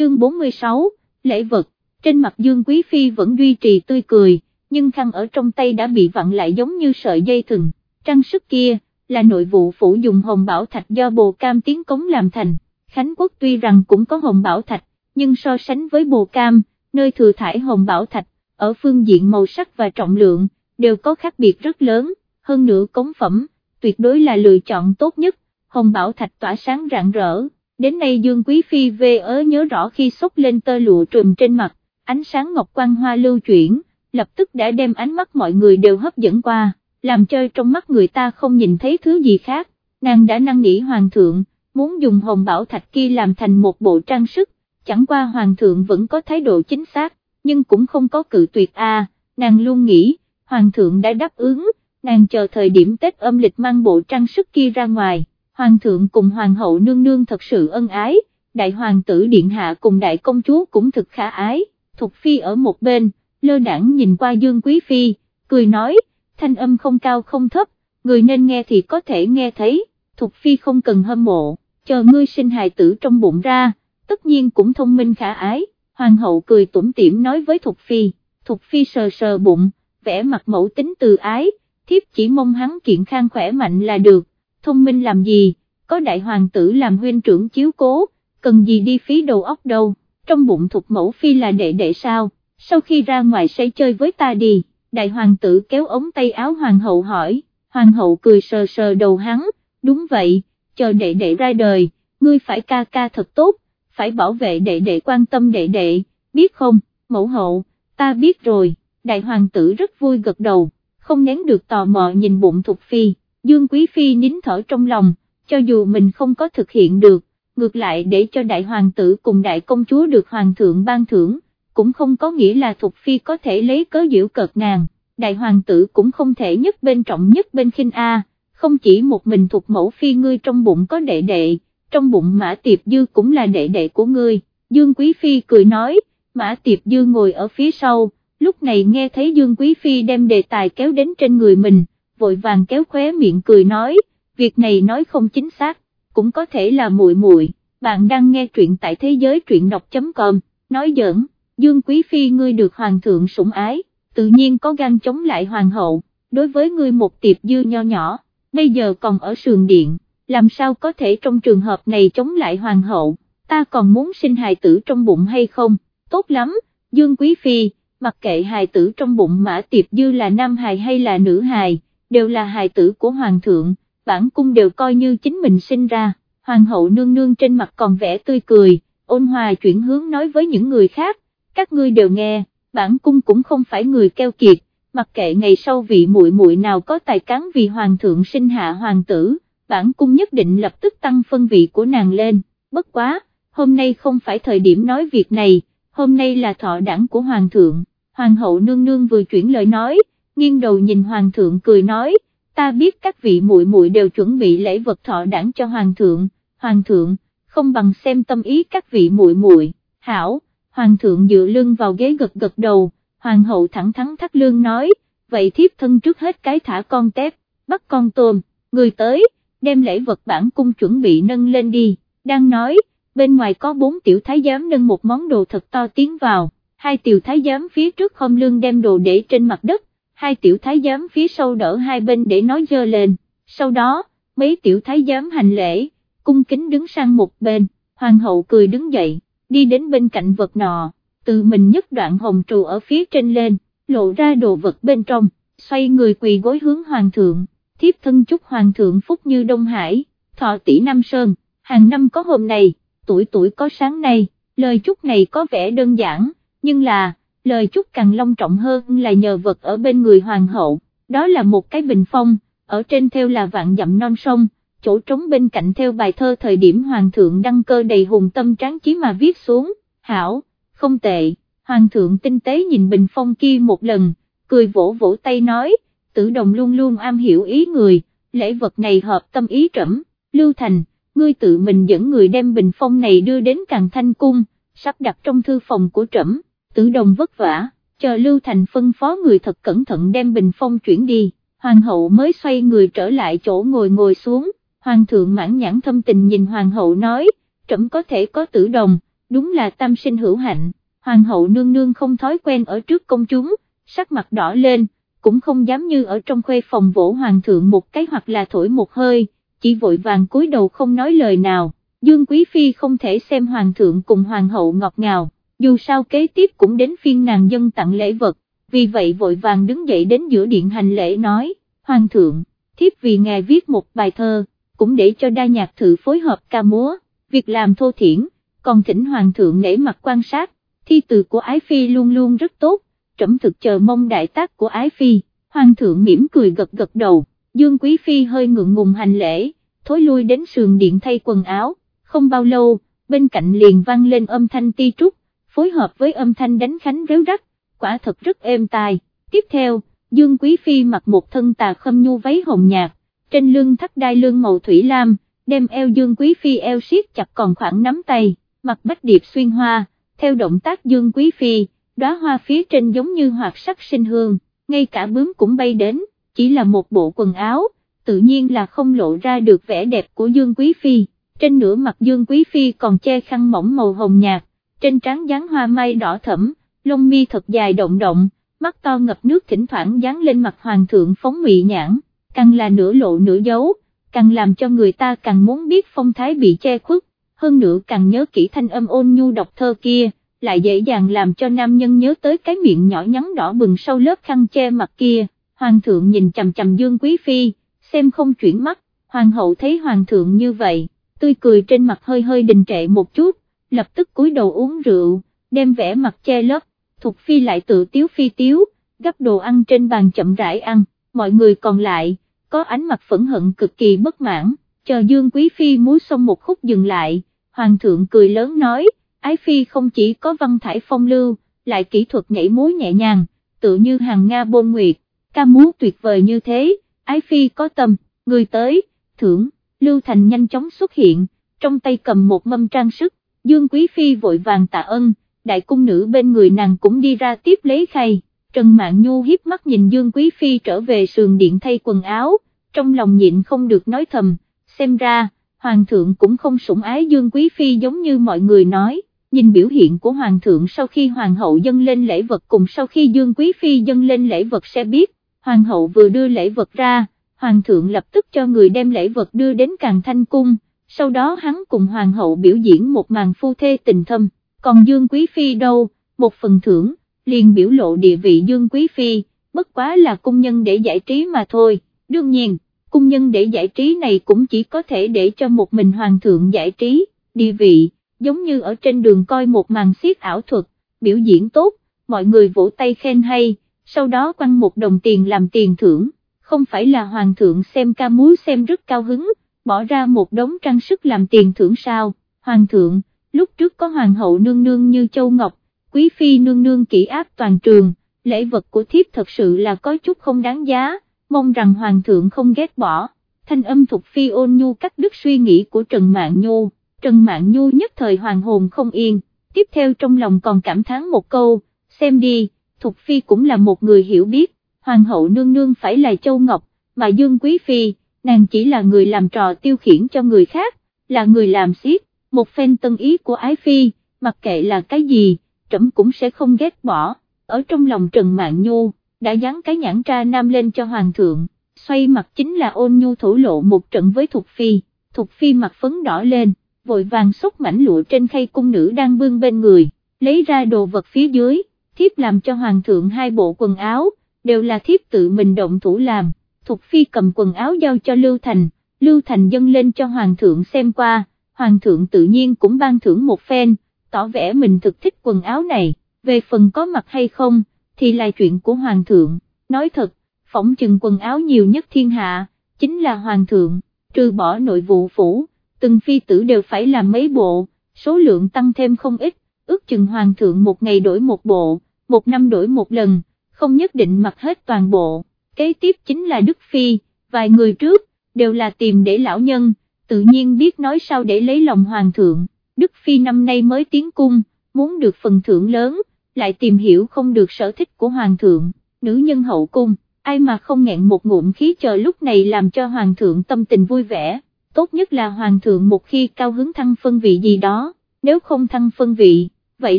chương 46, lễ vật, trên mặt Dương Quý Phi vẫn duy trì tươi cười, nhưng khăn ở trong tay đã bị vặn lại giống như sợi dây thừng, trang sức kia, là nội vụ phủ dùng hồng bảo thạch do bồ cam tiến cống làm thành, Khánh Quốc tuy rằng cũng có hồng bảo thạch, nhưng so sánh với bồ cam, nơi thừa thải hồng bảo thạch, ở phương diện màu sắc và trọng lượng, đều có khác biệt rất lớn, hơn nữa cống phẩm, tuyệt đối là lựa chọn tốt nhất, hồng bảo thạch tỏa sáng rạng rỡ, đến nay Dương Quý Phi về ớ nhớ rõ khi xúc lên tơ lụa trùm trên mặt, ánh sáng ngọc quang hoa lưu chuyển, lập tức đã đem ánh mắt mọi người đều hấp dẫn qua, làm chơi trong mắt người ta không nhìn thấy thứ gì khác, nàng đã năn nỉ hoàng thượng, muốn dùng hồng bảo thạch kia làm thành một bộ trang sức, chẳng qua hoàng thượng vẫn có thái độ chính xác, nhưng cũng không có cự tuyệt a. nàng luôn nghĩ, hoàng thượng đã đáp ứng, nàng chờ thời điểm Tết âm lịch mang bộ trang sức kia ra ngoài, hoàng thượng cùng hoàng hậu nương nương thật sự ân ái, đại hoàng tử điện hạ cùng đại công chúa cũng thực khả ái, Thục Phi ở một bên, lơ đảng nhìn qua Dương Quý Phi, cười nói, thanh âm không cao không thấp, người nên nghe thì có thể nghe thấy, Thục Phi không cần hâm mộ, chờ ngươi sinh hài tử trong bụng ra, tất nhiên cũng thông minh khả ái, hoàng hậu cười tủm tỉm nói với Thục Phi, Thục Phi sờ sờ bụng, vẽ mặt mẫu tính từ ái, thiếp chỉ mong hắn kiện khang khỏe mạnh là được, thông minh làm gì, có đại hoàng tử làm huynh trưởng chiếu cố, cần gì đi phí đầu óc đâu, trong bụng Thục mẫu Phi là đệ đệ sao, sau khi ra ngoài sẽ chơi với ta đi, đại hoàng tử kéo ống tay áo hoàng hậu hỏi, hoàng hậu cười sờ sờ đầu hắn, đúng vậy, chờ đệ đệ ra đời, ngươi phải ca ca thật tốt, phải bảo vệ đệ đệ quan tâm đệ đệ, biết không, mẫu hậu, ta biết rồi, đại hoàng tử rất vui gật đầu, không nén được tò mò nhìn bụng Thục Phi, Dương Quý Phi nín thở trong lòng, cho dù mình không có thực hiện được, ngược lại để cho đại hoàng tử cùng đại công chúa được hoàng thượng ban thưởng, cũng không có nghĩa là Thục Phi có thể lấy cớ diễu cợt nàng, đại hoàng tử cũng không thể nhất bên trọng nhất bên khinh A, không chỉ một mình Thục mẫu Phi ngươi trong bụng có đệ đệ, trong bụng Mã Tiệp Dư cũng là đệ đệ của ngươi, Dương Quý Phi cười nói, Mã Tiệp Dư ngồi ở phía sau, lúc này nghe thấy Dương Quý Phi đem đề tài kéo đến trên người mình, vội vàng kéo khóe miệng cười nói, việc này nói không chính xác, cũng có thể là muội muội. bạn đang nghe truyện tại thế giới truyện đọc.com, nói giỡn. Dương Quý Phi ngươi được Hoàng thượng sủng ái, tự nhiên có gan chống lại Hoàng hậu, đối với ngươi một tiệp dư nho nhỏ, bây giờ còn ở sườn điện, làm sao có thể trong trường hợp này chống lại Hoàng hậu, ta còn muốn sinh hài tử trong bụng hay không, tốt lắm, Dương Quý Phi, mặc kệ hài tử trong bụng mã tiệp dư là nam hài hay là nữ hài, đều là hài tử của Hoàng thượng, bản cung đều coi như chính mình sinh ra, Hoàng hậu nương nương trên mặt còn vẻ tươi cười, ôn hòa chuyển hướng nói với những người khác, các ngươi đều nghe, bản cung cũng không phải người keo kiệt, mặc kệ ngày sau vị muội muội nào có tài cán vì hoàng thượng sinh hạ hoàng tử, bản cung nhất định lập tức tăng phân vị của nàng lên, bất quá, hôm nay không phải thời điểm nói việc này, hôm nay là thọ đảng của hoàng thượng, hoàng hậu nương nương vừa chuyển lời nói, nghiêng đầu nhìn hoàng thượng cười nói, ta biết các vị muội muội đều chuẩn bị lễ vật thọ đảng cho hoàng thượng, hoàng thượng, không bằng xem tâm ý các vị muội muội, hảo. Hoàng thượng dựa lưng vào ghế gật gật đầu, hoàng hậu thẳng thắn thắt lương nói, vậy thiếp thân trước hết cái thả con tép, bắt con tôm, người tới, đem lễ vật bản cung chuẩn bị nâng lên đi, đang nói, bên ngoài có bốn tiểu thái giám nâng một món đồ thật to tiến vào, hai tiểu thái giám phía trước không lương đem đồ để trên mặt đất, hai tiểu thái giám phía sau đỡ hai bên để nói dơ lên, sau đó, mấy tiểu thái giám hành lễ, cung kính đứng sang một bên, hoàng hậu cười đứng dậy đi đến bên cạnh vật nọ, tự mình nhấc đoạn hồng trù ở phía trên lên, lộ ra đồ vật bên trong, xoay người quỳ gối hướng hoàng thượng, thiếp thân chúc hoàng thượng phúc như Đông Hải, thọ tỷ Nam Sơn, hàng năm có hôm này, tuổi tuổi có sáng nay, lời chúc này có vẻ đơn giản, nhưng là, lời chúc càng long trọng hơn là nhờ vật ở bên người hoàng hậu, đó là một cái bình phong, ở trên theo là vạn dặm non sông, chỗ trống bên cạnh theo bài thơ thời điểm hoàng thượng đăng cơ đầy hùng tâm tráng chí mà viết xuống, hảo, không tệ, hoàng thượng tinh tế nhìn bình phong kia một lần, cười vỗ vỗ tay nói, tử đồng luôn luôn am hiểu ý người, lễ vật này hợp tâm ý trẫm, Lưu Thành, ngươi tự mình dẫn người đem bình phong này đưa đến càng thanh cung, sắp đặt trong thư phòng của trẫm, tử đồng vất vả, chờ Lưu Thành phân phó người thật cẩn thận đem bình phong chuyển đi, hoàng hậu mới xoay người trở lại chỗ ngồi ngồi xuống, hoàng thượng mãn nhãn thâm tình nhìn hoàng hậu nói, trẫm có thể có tử đồng, đúng là tam sinh hữu hạnh, hoàng hậu nương nương không thói quen ở trước công chúng, sắc mặt đỏ lên, cũng không dám như ở trong khuê phòng vỗ hoàng thượng một cái hoặc là thổi một hơi, chỉ vội vàng cúi đầu không nói lời nào, Dương Quý Phi không thể xem hoàng thượng cùng hoàng hậu ngọt ngào, dù sao kế tiếp cũng đến phiên nàng dân tặng lễ vật, vì vậy vội vàng đứng dậy đến giữa điện hành lễ nói, hoàng thượng, thiếp vì ngài viết một bài thơ, cũng để cho đa nhạc thử phối hợp ca múa, việc làm thô thiển, còn thỉnh hoàng thượng nể mặt quan sát, thi từ của Ái Phi luôn luôn rất tốt, trẫm thực chờ mong đại tác của Ái Phi, hoàng thượng mỉm cười gật gật đầu, Dương Quý Phi hơi ngượng ngùng hành lễ, thối lui đến sườn điện thay quần áo, không bao lâu, bên cạnh liền vang lên âm thanh ti trúc, phối hợp với âm thanh đánh khánh réo rắt, quả thật rất êm tai, tiếp theo, Dương Quý Phi mặc một thân tà khâm nhu váy hồng nhạt, trên lưng thắt đai lưng màu thủy lam, đem eo Dương Quý Phi eo siết chặt còn khoảng nắm tay, mặc bách điệp xuyên hoa, theo động tác Dương Quý Phi, đóa hoa phía trên giống như hoạt sắc sinh hương, ngay cả bướm cũng bay đến, chỉ là một bộ quần áo, tự nhiên là không lộ ra được vẻ đẹp của Dương Quý Phi, trên nửa mặt Dương Quý Phi còn che khăn mỏng màu hồng nhạt, trên trán dán hoa mai đỏ thẫm, lông mi thật dài động động, mắt to ngập nước thỉnh thoảng dán lên mặt hoàng thượng phóng mị nhãn, càng là nửa lộ nửa giấu, càng làm cho người ta càng muốn biết phong thái bị che khuất, hơn nữa càng nhớ kỹ thanh âm ôn nhu đọc thơ kia, lại dễ dàng làm cho nam nhân nhớ tới cái miệng nhỏ nhắn đỏ bừng sau lớp khăn che mặt kia, hoàng thượng nhìn chầm chầm dương quý phi, xem không chuyển mắt, hoàng hậu thấy hoàng thượng như vậy, tươi cười trên mặt hơi hơi đình trệ một chút, lập tức cúi đầu uống rượu, đem vẻ mặt che lấp, Thục Phi lại tự tiếu phi tiếu, gấp đồ ăn trên bàn chậm rãi ăn, mọi người còn lại, có ánh mặt phẫn hận cực kỳ bất mãn, chờ Dương Quý Phi múa xong một khúc dừng lại, Hoàng thượng cười lớn nói, Ái Phi không chỉ có văn thải phong lưu, lại kỹ thuật nhảy múa nhẹ nhàng, tự như hàng Nga bôn nguyệt, ca múa tuyệt vời như thế, Ái Phi có tâm, người tới, thưởng, Lưu Thành nhanh chóng xuất hiện, trong tay cầm một mâm trang sức, Dương Quý Phi vội vàng tạ ân, đại cung nữ bên người nàng cũng đi ra tiếp lấy khay, Trần Mạn Nhu hiếp mắt nhìn Dương Quý Phi trở về sườn điện thay quần áo, trong lòng nhịn không được nói thầm, xem ra, Hoàng thượng cũng không sủng ái Dương Quý Phi giống như mọi người nói, nhìn biểu hiện của Hoàng thượng sau khi Hoàng hậu dâng lên lễ vật cùng sau khi Dương Quý Phi dâng lên lễ vật sẽ biết, Hoàng hậu vừa đưa lễ vật ra, Hoàng thượng lập tức cho người đem lễ vật đưa đến Càng Thanh Cung, sau đó hắn cùng Hoàng hậu biểu diễn một màn phu thê tình thâm còn Dương Quý Phi đâu, một phần thưởng, liền biểu lộ địa vị Dương Quý Phi, bất quá là cung nhân để giải trí mà thôi, đương nhiên, cung nhân để giải trí này cũng chỉ có thể để cho một mình hoàng thượng giải trí, địa vị, giống như ở trên đường coi một màn xiết ảo thuật, biểu diễn tốt, mọi người vỗ tay khen hay, sau đó quăng một đồng tiền làm tiền thưởng, không phải là hoàng thượng xem ca múa xem rất cao hứng, bỏ ra một đống trang sức làm tiền thưởng sao, hoàng thượng, lúc trước có hoàng hậu nương nương như Châu Ngọc, quý phi nương nương kỹ áp toàn trường, lễ vật của thiếp thật sự là có chút không đáng giá, mong rằng hoàng thượng không ghét bỏ. Thanh âm thuộc phi ôn nhu cắt đứt suy nghĩ của Trần mạng Nhu, Trần mạng Nhu nhất thời hoàng hồn không yên, tiếp theo trong lòng còn cảm thán một câu, xem đi, thuộc Phi cũng là một người hiểu biết, Hoàng hậu nương nương phải là Châu Ngọc, mà Dương Quý Phi, nàng chỉ là người làm trò tiêu khiển cho người khác, là người làm xiết, một phen tân ý của ái phi, mặc kệ là cái gì, trẫm cũng sẽ không ghét bỏ, ở trong lòng Trần Mạn Nhu, đã dán cái nhãn tra nam lên cho hoàng thượng, xoay mặt chính là ôn nhu thủ lộ một trận với Thục Phi, Thục Phi mặt phấn đỏ lên, vội vàng xúc mảnh lụa trên khay cung nữ đang bưng bên người, lấy ra đồ vật phía dưới, thiếp làm cho hoàng thượng hai bộ quần áo, đều là thiếp tự mình động thủ làm, Thục Phi cầm quần áo giao cho Lưu Thành, Lưu Thành dâng lên cho hoàng thượng xem qua, hoàng thượng tự nhiên cũng ban thưởng một phen, tỏ vẻ mình thực thích quần áo này, về phần có mặt hay không, thì là chuyện của hoàng thượng, nói thật, phỏng chừng quần áo nhiều nhất thiên hạ, chính là hoàng thượng, trừ bỏ nội vụ phủ, từng phi tử đều phải làm mấy bộ, số lượng tăng thêm không ít, ước chừng hoàng thượng một ngày đổi một bộ, một năm đổi một lần, không nhất định mặc hết toàn bộ, kế tiếp chính là Đức Phi, vài người trước, đều là tìm để lão nhân, tự nhiên biết nói sao để lấy lòng hoàng thượng, Đức Phi năm nay mới tiến cung, muốn được phần thưởng lớn, lại tìm hiểu không được sở thích của hoàng thượng, nữ nhân hậu cung, ai mà không nghẹn một ngụm khí chờ lúc này làm cho hoàng thượng tâm tình vui vẻ, tốt nhất là hoàng thượng một khi cao hứng thăng phân vị gì đó, nếu không thăng phân vị, vậy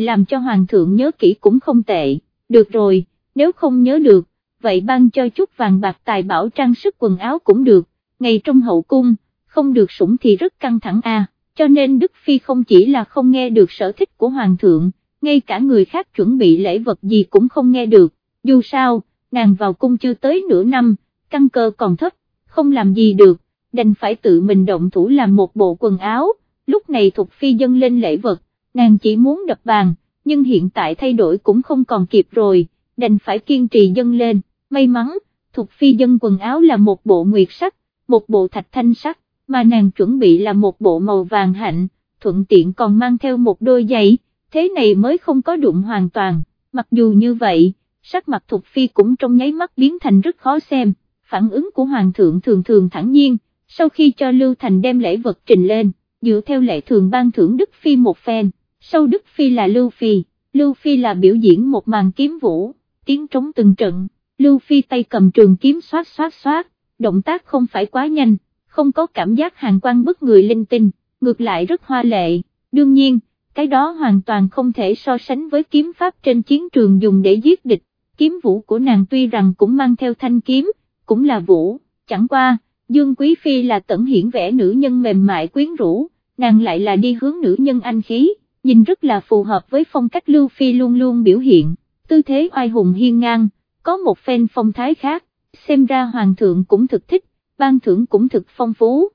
làm cho hoàng thượng nhớ kỹ cũng không tệ, được rồi, nếu không nhớ được, vậy ban cho chút vàng bạc tài bảo trang sức quần áo cũng được, ngày trong hậu cung, không được sủng thì rất căng thẳng a. cho nên Đức Phi không chỉ là không nghe được sở thích của Hoàng thượng, ngay cả người khác chuẩn bị lễ vật gì cũng không nghe được, dù sao, nàng vào cung chưa tới nửa năm, căn cơ còn thấp, không làm gì được, đành phải tự mình động thủ làm một bộ quần áo, lúc này Thục Phi dâng lên lễ vật, nàng chỉ muốn đập bàn, nhưng hiện tại thay đổi cũng không còn kịp rồi, đành phải kiên trì dâng lên, may mắn, Thục Phi dân quần áo là một bộ nguyệt sắc, một bộ thạch thanh sắc, mà nàng chuẩn bị là một bộ màu vàng hạnh, thuận tiện còn mang theo một đôi giày, thế này mới không có đụng hoàn toàn, mặc dù như vậy, sắc mặt Thục Phi cũng trong nháy mắt biến thành rất khó xem, phản ứng của Hoàng thượng thường thường thẳng nhiên, sau khi cho Lưu Thành đem lễ vật trình lên, dựa theo lệ thường ban thưởng Đức Phi một phen, sau Đức Phi là Lưu Phi, Lưu Phi là biểu diễn một màn kiếm vũ, tiếng trống từng trận, Lưu Phi tay cầm trường kiếm xoát xoát xoát, động tác không phải quá nhanh, không có cảm giác hàng quan bức người linh tinh, ngược lại rất hoa lệ, đương nhiên, cái đó hoàn toàn không thể so sánh với kiếm pháp trên chiến trường dùng để giết địch, kiếm vũ của nàng tuy rằng cũng mang theo thanh kiếm, cũng là vũ, chẳng qua, Dương Quý Phi là tẩn hiển vẻ nữ nhân mềm mại quyến rũ, nàng lại là đi hướng nữ nhân anh khí, nhìn rất là phù hợp với phong cách Lưu Phi luôn luôn biểu hiện, tư thế oai hùng hiên ngang, có một phen phong thái khác, xem ra Hoàng thượng cũng thực thích, ban thưởng cũng thực phong phú.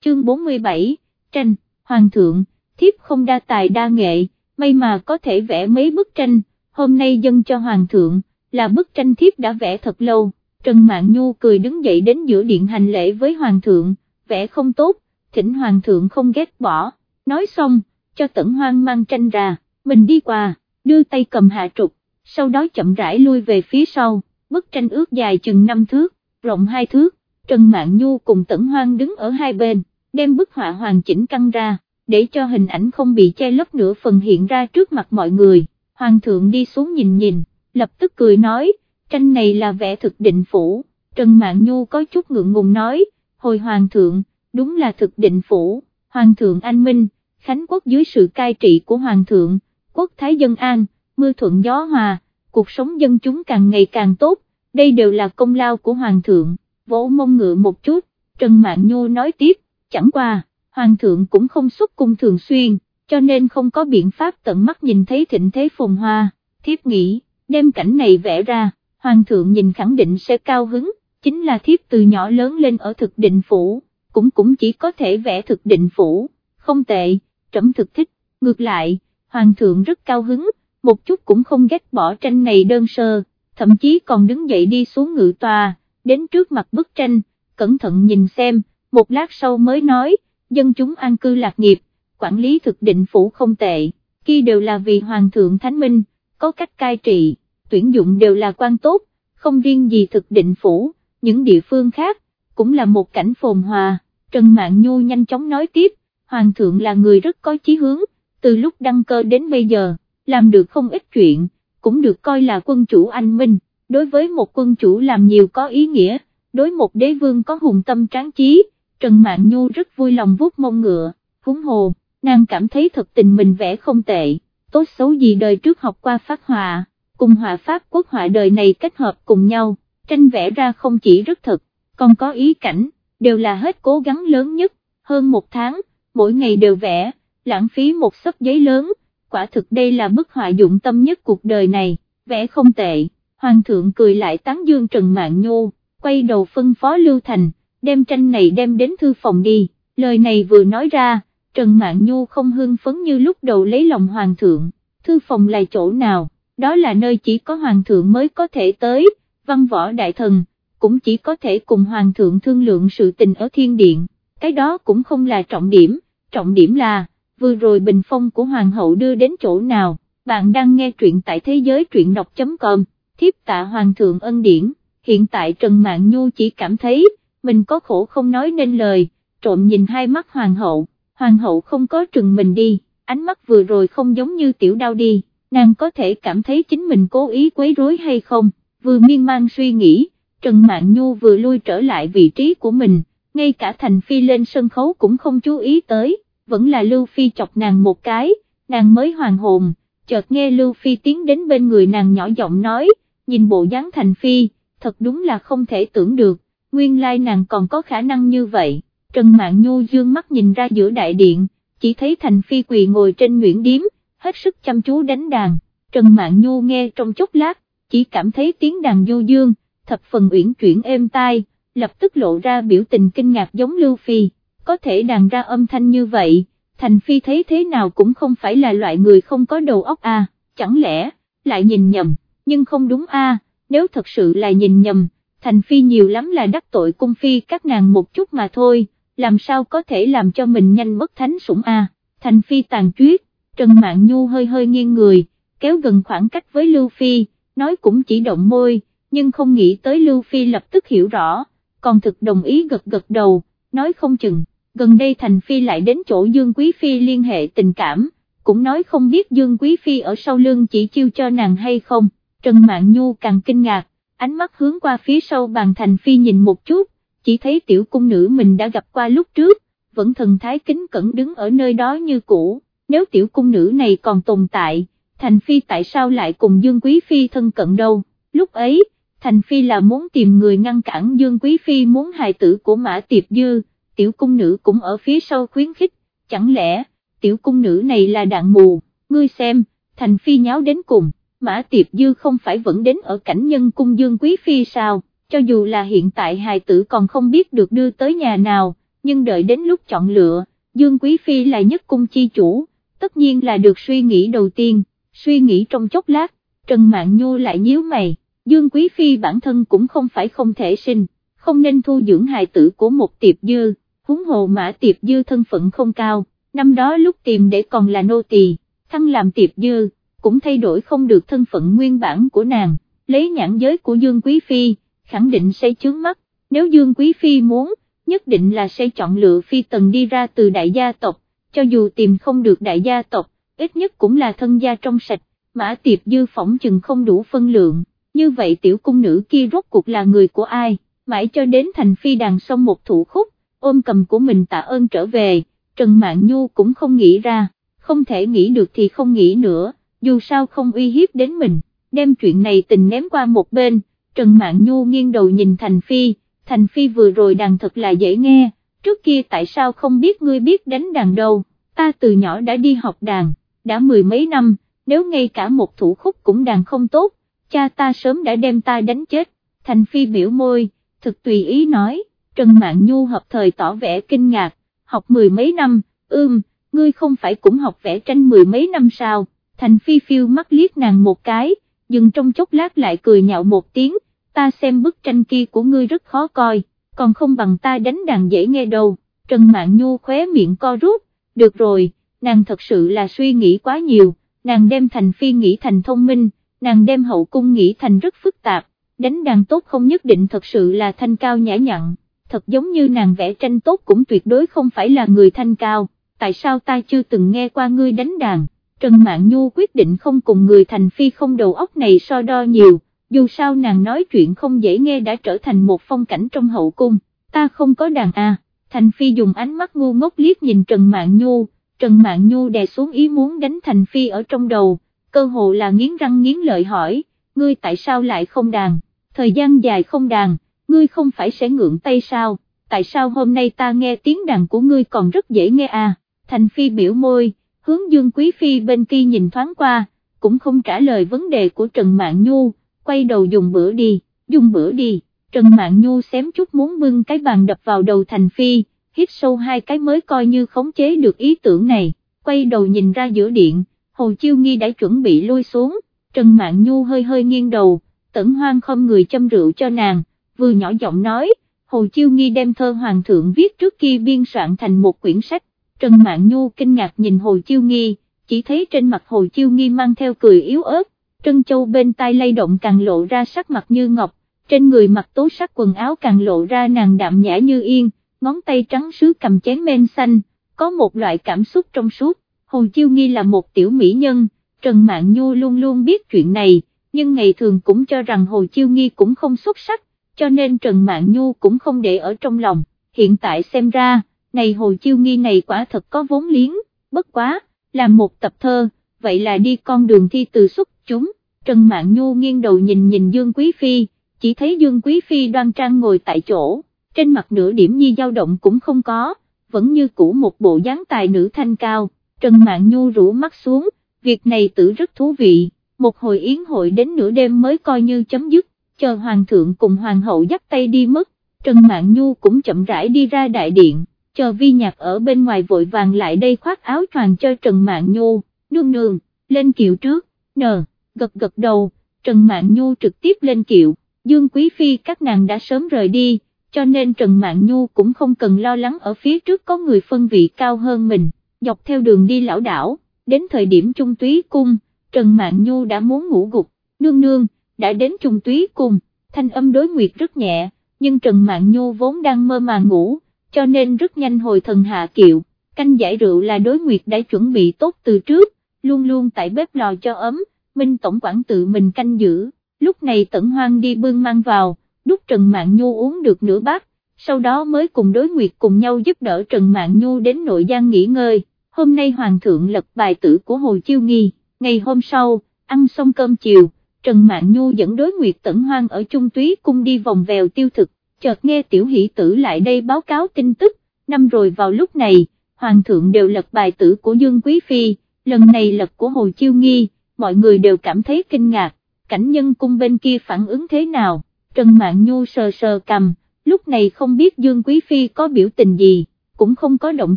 Chương 47, tranh, Hoàng thượng, thiếp không đa tài đa nghệ, may mà có thể vẽ mấy bức tranh, hôm nay dâng cho Hoàng thượng, là bức tranh thiếp đã vẽ thật lâu, Trần Mạn Nhu cười đứng dậy đến giữa điện hành lễ với Hoàng thượng, vẽ không tốt, thỉnh Hoàng thượng không ghét bỏ, nói xong, cho Tẩn Hoang mang tranh ra, mình đi qua, đưa tay cầm hạ trục, sau đó chậm rãi lui về phía sau, bức tranh ước dài chừng 5 thước, rộng 2 thước, Trần Mạn Nhu cùng Tẩn Hoang đứng ở hai bên, đem bức họa hoàn chỉnh căng ra, để cho hình ảnh không bị che lấp nửa phần hiện ra trước mặt mọi người, Hoàng thượng đi xuống nhìn nhìn, lập tức cười nói, tranh này là vẽ thực định phủ, Trần Mạn Nhu có chút ngượng ngùng nói, hồi Hoàng thượng, đúng là thực định phủ, Hoàng thượng anh minh, Khánh quốc dưới sự cai trị của Hoàng thượng, quốc thái dân an, mưa thuận gió hòa, cuộc sống dân chúng càng ngày càng tốt, đây đều là công lao của Hoàng thượng, vỗ mông ngựa một chút, Trần Mạn Nhu nói tiếp, chẳng qua, Hoàng thượng cũng không xuất cung thường xuyên, cho nên không có biện pháp tận mắt nhìn thấy thịnh thế phồn hoa, thiếp nghĩ, đem cảnh này vẽ ra, Hoàng thượng nhìn khẳng định sẽ cao hứng, chính là thiếp từ nhỏ lớn lên ở thực định phủ, cũng cũng chỉ có thể vẽ thực định phủ, không tệ, trẫm thực thích, ngược lại, Hoàng thượng rất cao hứng, một chút cũng không ghét bỏ tranh này đơn sơ, thậm chí còn đứng dậy đi xuống ngự tòa, đến trước mặt bức tranh, cẩn thận nhìn xem, một lát sau mới nói, dân chúng an cư lạc nghiệp, quản lý thực định phủ không tệ, kia đều là vì Hoàng thượng Thánh Minh, có cách cai trị, tuyển dụng đều là quan tốt, không riêng gì thực định phủ, những địa phương khác, cũng là một cảnh phồn hòa, Trần Mạn Nhu nhanh chóng nói tiếp, Hoàng thượng là người rất có chí hướng, từ lúc đăng cơ đến bây giờ, làm được không ít chuyện, cũng được coi là quân chủ anh minh, đối với một quân chủ làm nhiều có ý nghĩa, đối một đế vương có hùng tâm tráng trí Trần Mạn Nhu rất vui lòng vuốt mông ngựa, húng hồ, nàng cảm thấy thật tình mình vẽ không tệ, tốt xấu gì đời trước học qua phát hòa cùng hòa pháp quốc họa đời này kết hợp cùng nhau, tranh vẽ ra không chỉ rất thật, còn có ý cảnh, đều là hết cố gắng lớn nhất, hơn một tháng, mỗi ngày đều vẽ, lãng phí một sấp giấy lớn, quả thực đây là bức họa dụng tâm nhất cuộc đời này, vẽ không tệ, hoàng thượng cười lại tán dương Trần mạng Nhô, quay đầu phân phó Lưu Thành, đem tranh này đem đến thư phòng đi, lời này vừa nói ra, Trần mạng Nhu không hưng phấn như lúc đầu lấy lòng hoàng thượng, thư phòng là chỗ nào, đó là nơi chỉ có hoàng thượng mới có thể tới, văn võ đại thần, cũng chỉ có thể cùng hoàng thượng thương lượng sự tình ở thiên điện, cái đó cũng không là trọng điểm, trọng điểm là, vừa rồi bình phong của hoàng hậu đưa đến chỗ nào, bạn đang nghe truyện tại thế giới truyện đọc.com, thiếp tạ hoàng thượng ân điển, hiện tại Trần Mạn Nhu chỉ cảm thấy, mình có khổ không nói nên lời, trộm nhìn hai mắt hoàng hậu, hoàng hậu không có trừng mình đi, ánh mắt vừa rồi không giống như tiểu đau đi, nàng có thể cảm thấy chính mình cố ý quấy rối hay không, vừa miên man suy nghĩ, Trần Mạn Nhu vừa lui trở lại vị trí của mình, ngay cả Thành Phi lên sân khấu cũng không chú ý tới vẫn là Lưu Phi chọc nàng một cái, nàng mới hoàn hồn, chợt nghe Lưu Phi tiến đến bên người nàng nhỏ giọng nói, nhìn bộ dáng Thành Phi, thật đúng là không thể tưởng được, nguyên lai nàng còn có khả năng như vậy, Trần mạng Nhu dương mắt nhìn ra giữa đại điện, chỉ thấy Thành Phi quỳ ngồi trên nguyễn điếm, hết sức chăm chú đánh đàn, Trần mạng Nhu nghe trong chốc lát, chỉ cảm thấy tiếng đàn du dương, thập phần uyển chuyển êm tai, lập tức lộ ra biểu tình kinh ngạc giống Lưu Phi, có thể đàn ra âm thanh như vậy, Thành Phi thấy thế nào cũng không phải là loại người không có đầu óc à, chẳng lẽ, lại nhìn nhầm, nhưng không đúng a nếu thật sự là nhìn nhầm, Thành Phi nhiều lắm là đắc tội cung Phi các nàng một chút mà thôi, làm sao có thể làm cho mình nhanh mất thánh sủng a Thành Phi tàn tuyết, Trần mạng Nhu hơi hơi nghiêng người, kéo gần khoảng cách với Lưu Phi, nói cũng chỉ động môi, nhưng không nghĩ tới Lưu Phi lập tức hiểu rõ, còn thực đồng ý gật gật đầu, nói không chừng, gần đây Thành Phi lại đến chỗ Dương Quý Phi liên hệ tình cảm, cũng nói không biết Dương Quý Phi ở sau lưng chỉ chiêu cho nàng hay không, Trần Mạn Nhu càng kinh ngạc, ánh mắt hướng qua phía sau bàn Thành Phi nhìn một chút, chỉ thấy tiểu cung nữ mình đã gặp qua lúc trước, vẫn thần thái kính cẩn đứng ở nơi đó như cũ, nếu tiểu cung nữ này còn tồn tại, Thành Phi tại sao lại cùng Dương Quý Phi thân cận đâu, lúc ấy, Thành Phi là muốn tìm người ngăn cản Dương Quý Phi muốn hài tử của Mã Tiệp Dư, tiểu cung nữ cũng ở phía sau khuyến khích, chẳng lẽ, tiểu cung nữ này là đạn mù, ngươi xem, Thành Phi nháo đến cùng, Mã Tiệp Dư không phải vẫn đến ở cảnh nhân cung Dương Quý Phi sao, cho dù là hiện tại hài tử còn không biết được đưa tới nhà nào, nhưng đợi đến lúc chọn lựa, Dương Quý Phi là nhất cung chi chủ, tất nhiên là được suy nghĩ đầu tiên, suy nghĩ trong chốc lát, Trần mạng Nhu lại nhíu mày, Dương Quý Phi bản thân cũng không phải không thể sinh, không nên thu dưỡng hài tử của một tiệp dư, huống hồ mã tiệp dư thân phận không cao, năm đó lúc tìm để còn là nô tỳ, thăng làm tiệp dư, cũng thay đổi không được thân phận nguyên bản của nàng, lấy nhãn giới của Dương Quý Phi, khẳng định sẽ chướng mắt, nếu Dương Quý Phi muốn, nhất định là sẽ chọn lựa Phi Tần đi ra từ đại gia tộc, cho dù tìm không được đại gia tộc, ít nhất cũng là thân gia trong sạch, mã tiệp dư phỏng chừng không đủ phân lượng, như vậy tiểu cung nữ kia rốt cuộc là người của ai, mãi cho đến thành phi đàn xong một thủ khúc, ôm cầm của mình tạ ơn trở về, Trần Mạn Nhu cũng không nghĩ ra, không thể nghĩ được thì không nghĩ nữa, dù sao không uy hiếp đến mình, đem chuyện này tình ném qua một bên, Trần Mạn Nhu nghiêng đầu nhìn Thành Phi, Thành Phi vừa rồi đàn thật là dễ nghe, trước kia tại sao không biết ngươi biết đánh đàn đâu, ta từ nhỏ đã đi học đàn, đã mười mấy năm, nếu ngay cả một thủ khúc cũng đàn không tốt, cha ta sớm đã đem ta đánh chết, Thành Phi biểu môi, thực tùy ý nói, Trần Mạn Nhu hợp thời tỏ vẻ kinh ngạc, học mười mấy năm, ưm, ngươi không phải cũng học vẽ tranh mười mấy năm sao, Thành Phi phiêu mắt liếc nàng một cái, dừng trong chốc lát lại cười nhạo một tiếng, ta xem bức tranh kia của ngươi rất khó coi, còn không bằng ta đánh đàn dễ nghe đâu, Trần Mạn Nhu khóe miệng co rút, được rồi, nàng thật sự là suy nghĩ quá nhiều, nàng đem Thành Phi nghĩ thành thông minh, nàng đem hậu cung nghĩ thành rất phức tạp, đánh đàn tốt không nhất định thật sự là thanh cao nhã nhặn, thật giống như nàng vẽ tranh tốt cũng tuyệt đối không phải là người thanh cao, tại sao ta chưa từng nghe qua ngươi đánh đàn, Trần Mạn Nhu quyết định không cùng người thành phi không đầu óc này so đo nhiều, dù sao nàng nói chuyện không dễ nghe đã trở thành một phong cảnh trong hậu cung, ta không có đàn à, thành phi dùng ánh mắt ngu ngốc liếc nhìn Trần Mạn Nhu, Trần Mạn Nhu đè xuống ý muốn đánh thành phi ở trong đầu, cơ hồ là nghiến răng nghiến lợi hỏi, ngươi tại sao lại không đàn, thời gian dài không đàn, ngươi không phải sẽ ngượng tay sao, tại sao hôm nay ta nghe tiếng đàn của ngươi còn rất dễ nghe à, thành phi biểu môi, hướng dương quý phi bên kia nhìn thoáng qua, cũng không trả lời vấn đề của Trần Mạn Nhu, quay đầu dùng bữa đi, dùng bữa đi, Trần Mạn Nhu xém chút muốn bưng cái bàn đập vào đầu thành phi, hít sâu hai cái mới coi như khống chế được ý tưởng này, quay đầu nhìn ra giữa điện, Hồ Chiêu Nghi đã chuẩn bị lui xuống, Trần Mạn Nhu hơi hơi nghiêng đầu, tẩn hoang không người châm rượu cho nàng, vừa nhỏ giọng nói, Hồ Chiêu Nghi đem thơ hoàng thượng viết trước kia biên soạn thành một quyển sách, Trần Mạn Nhu kinh ngạc nhìn Hồ Chiêu Nghi, chỉ thấy trên mặt Hồ Chiêu Nghi mang theo cười yếu ớt, Trân Châu bên tai lay động càng lộ ra sắc mặt như ngọc, trên người mặc tố sắc quần áo càng lộ ra nàng đạm nhã như yên, ngón tay trắng sứ cầm chén men xanh, có một loại cảm xúc trong suốt, Hồ Chiêu Nghi là một tiểu mỹ nhân, Trần Mạn Nhu luôn luôn biết chuyện này, nhưng ngày thường cũng cho rằng Hồ Chiêu Nghi cũng không xuất sắc, cho nên Trần Mạn Nhu cũng không để ở trong lòng, hiện tại xem ra, này Hồ Chiêu Nghi này quả thật có vốn liếng, bất quá, làm một tập thơ, vậy là đi con đường thi từ xuất chúng, Trần Mạn Nhu nghiêng đầu nhìn nhìn Dương Quý Phi, chỉ thấy Dương Quý Phi đoan trang ngồi tại chỗ, trên mặt nửa điểm nhi dao động cũng không có, vẫn như cũ một bộ dáng tài nữ thanh cao, Trần Mạn Nhu rũ mắt xuống, việc này tự rất thú vị, một hồi yến hội đến nửa đêm mới coi như chấm dứt, chờ Hoàng thượng cùng Hoàng hậu dắt tay đi mất, Trần Mạn Nhu cũng chậm rãi đi ra đại điện, chờ vi nhạc ở bên ngoài vội vàng lại đây khoác áo choàng cho Trần Mạn Nhu, nương nương, lên kiệu trước, nờ, gật gật đầu, Trần Mạn Nhu trực tiếp lên kiệu, Dương Quý Phi các nàng đã sớm rời đi, cho nên Trần Mạn Nhu cũng không cần lo lắng ở phía trước có người phân vị cao hơn mình, dọc theo đường đi lão đảo, đến thời điểm trung túy cung, Trần Mạn Nhu đã muốn ngủ gục, nương nương, đã đến trùng túy cùng thanh âm đối nguyệt rất nhẹ, nhưng Trần Mạn Nhu vốn đang mơ màng ngủ, cho nên rất nhanh hồi thần hạ kiệu, canh giải rượu là đối nguyệt đã chuẩn bị tốt từ trước, luôn luôn tại bếp lò cho ấm, Minh Tổng quản tự mình canh giữ, lúc này Tẩn Hoang đi bưng mang vào, đút Trần Mạn Nhu uống được nửa bát, sau đó mới cùng đối nguyệt cùng nhau giúp đỡ Trần Mạn Nhu đến nội gian nghỉ ngơi, hôm nay Hoàng thượng lật bài tử của Hồ Chiêu Nghi, ngày hôm sau, ăn xong cơm chiều, Trần Mạn Nhu dẫn đối nguyệt Tẩn Hoang ở Trung Túy Cung đi vòng vèo tiêu thực, chợt nghe tiểu hỷ tử lại đây báo cáo tin tức, năm rồi vào lúc này, Hoàng thượng đều lật bài tử của Dương Quý Phi, lần này lật của Hồ Chiêu Nghi, mọi người đều cảm thấy kinh ngạc, cảnh nhân cung bên kia phản ứng thế nào, Trần Mạn Nhu sờ sờ cầm, lúc này không biết Dương Quý Phi có biểu tình gì, cũng không có động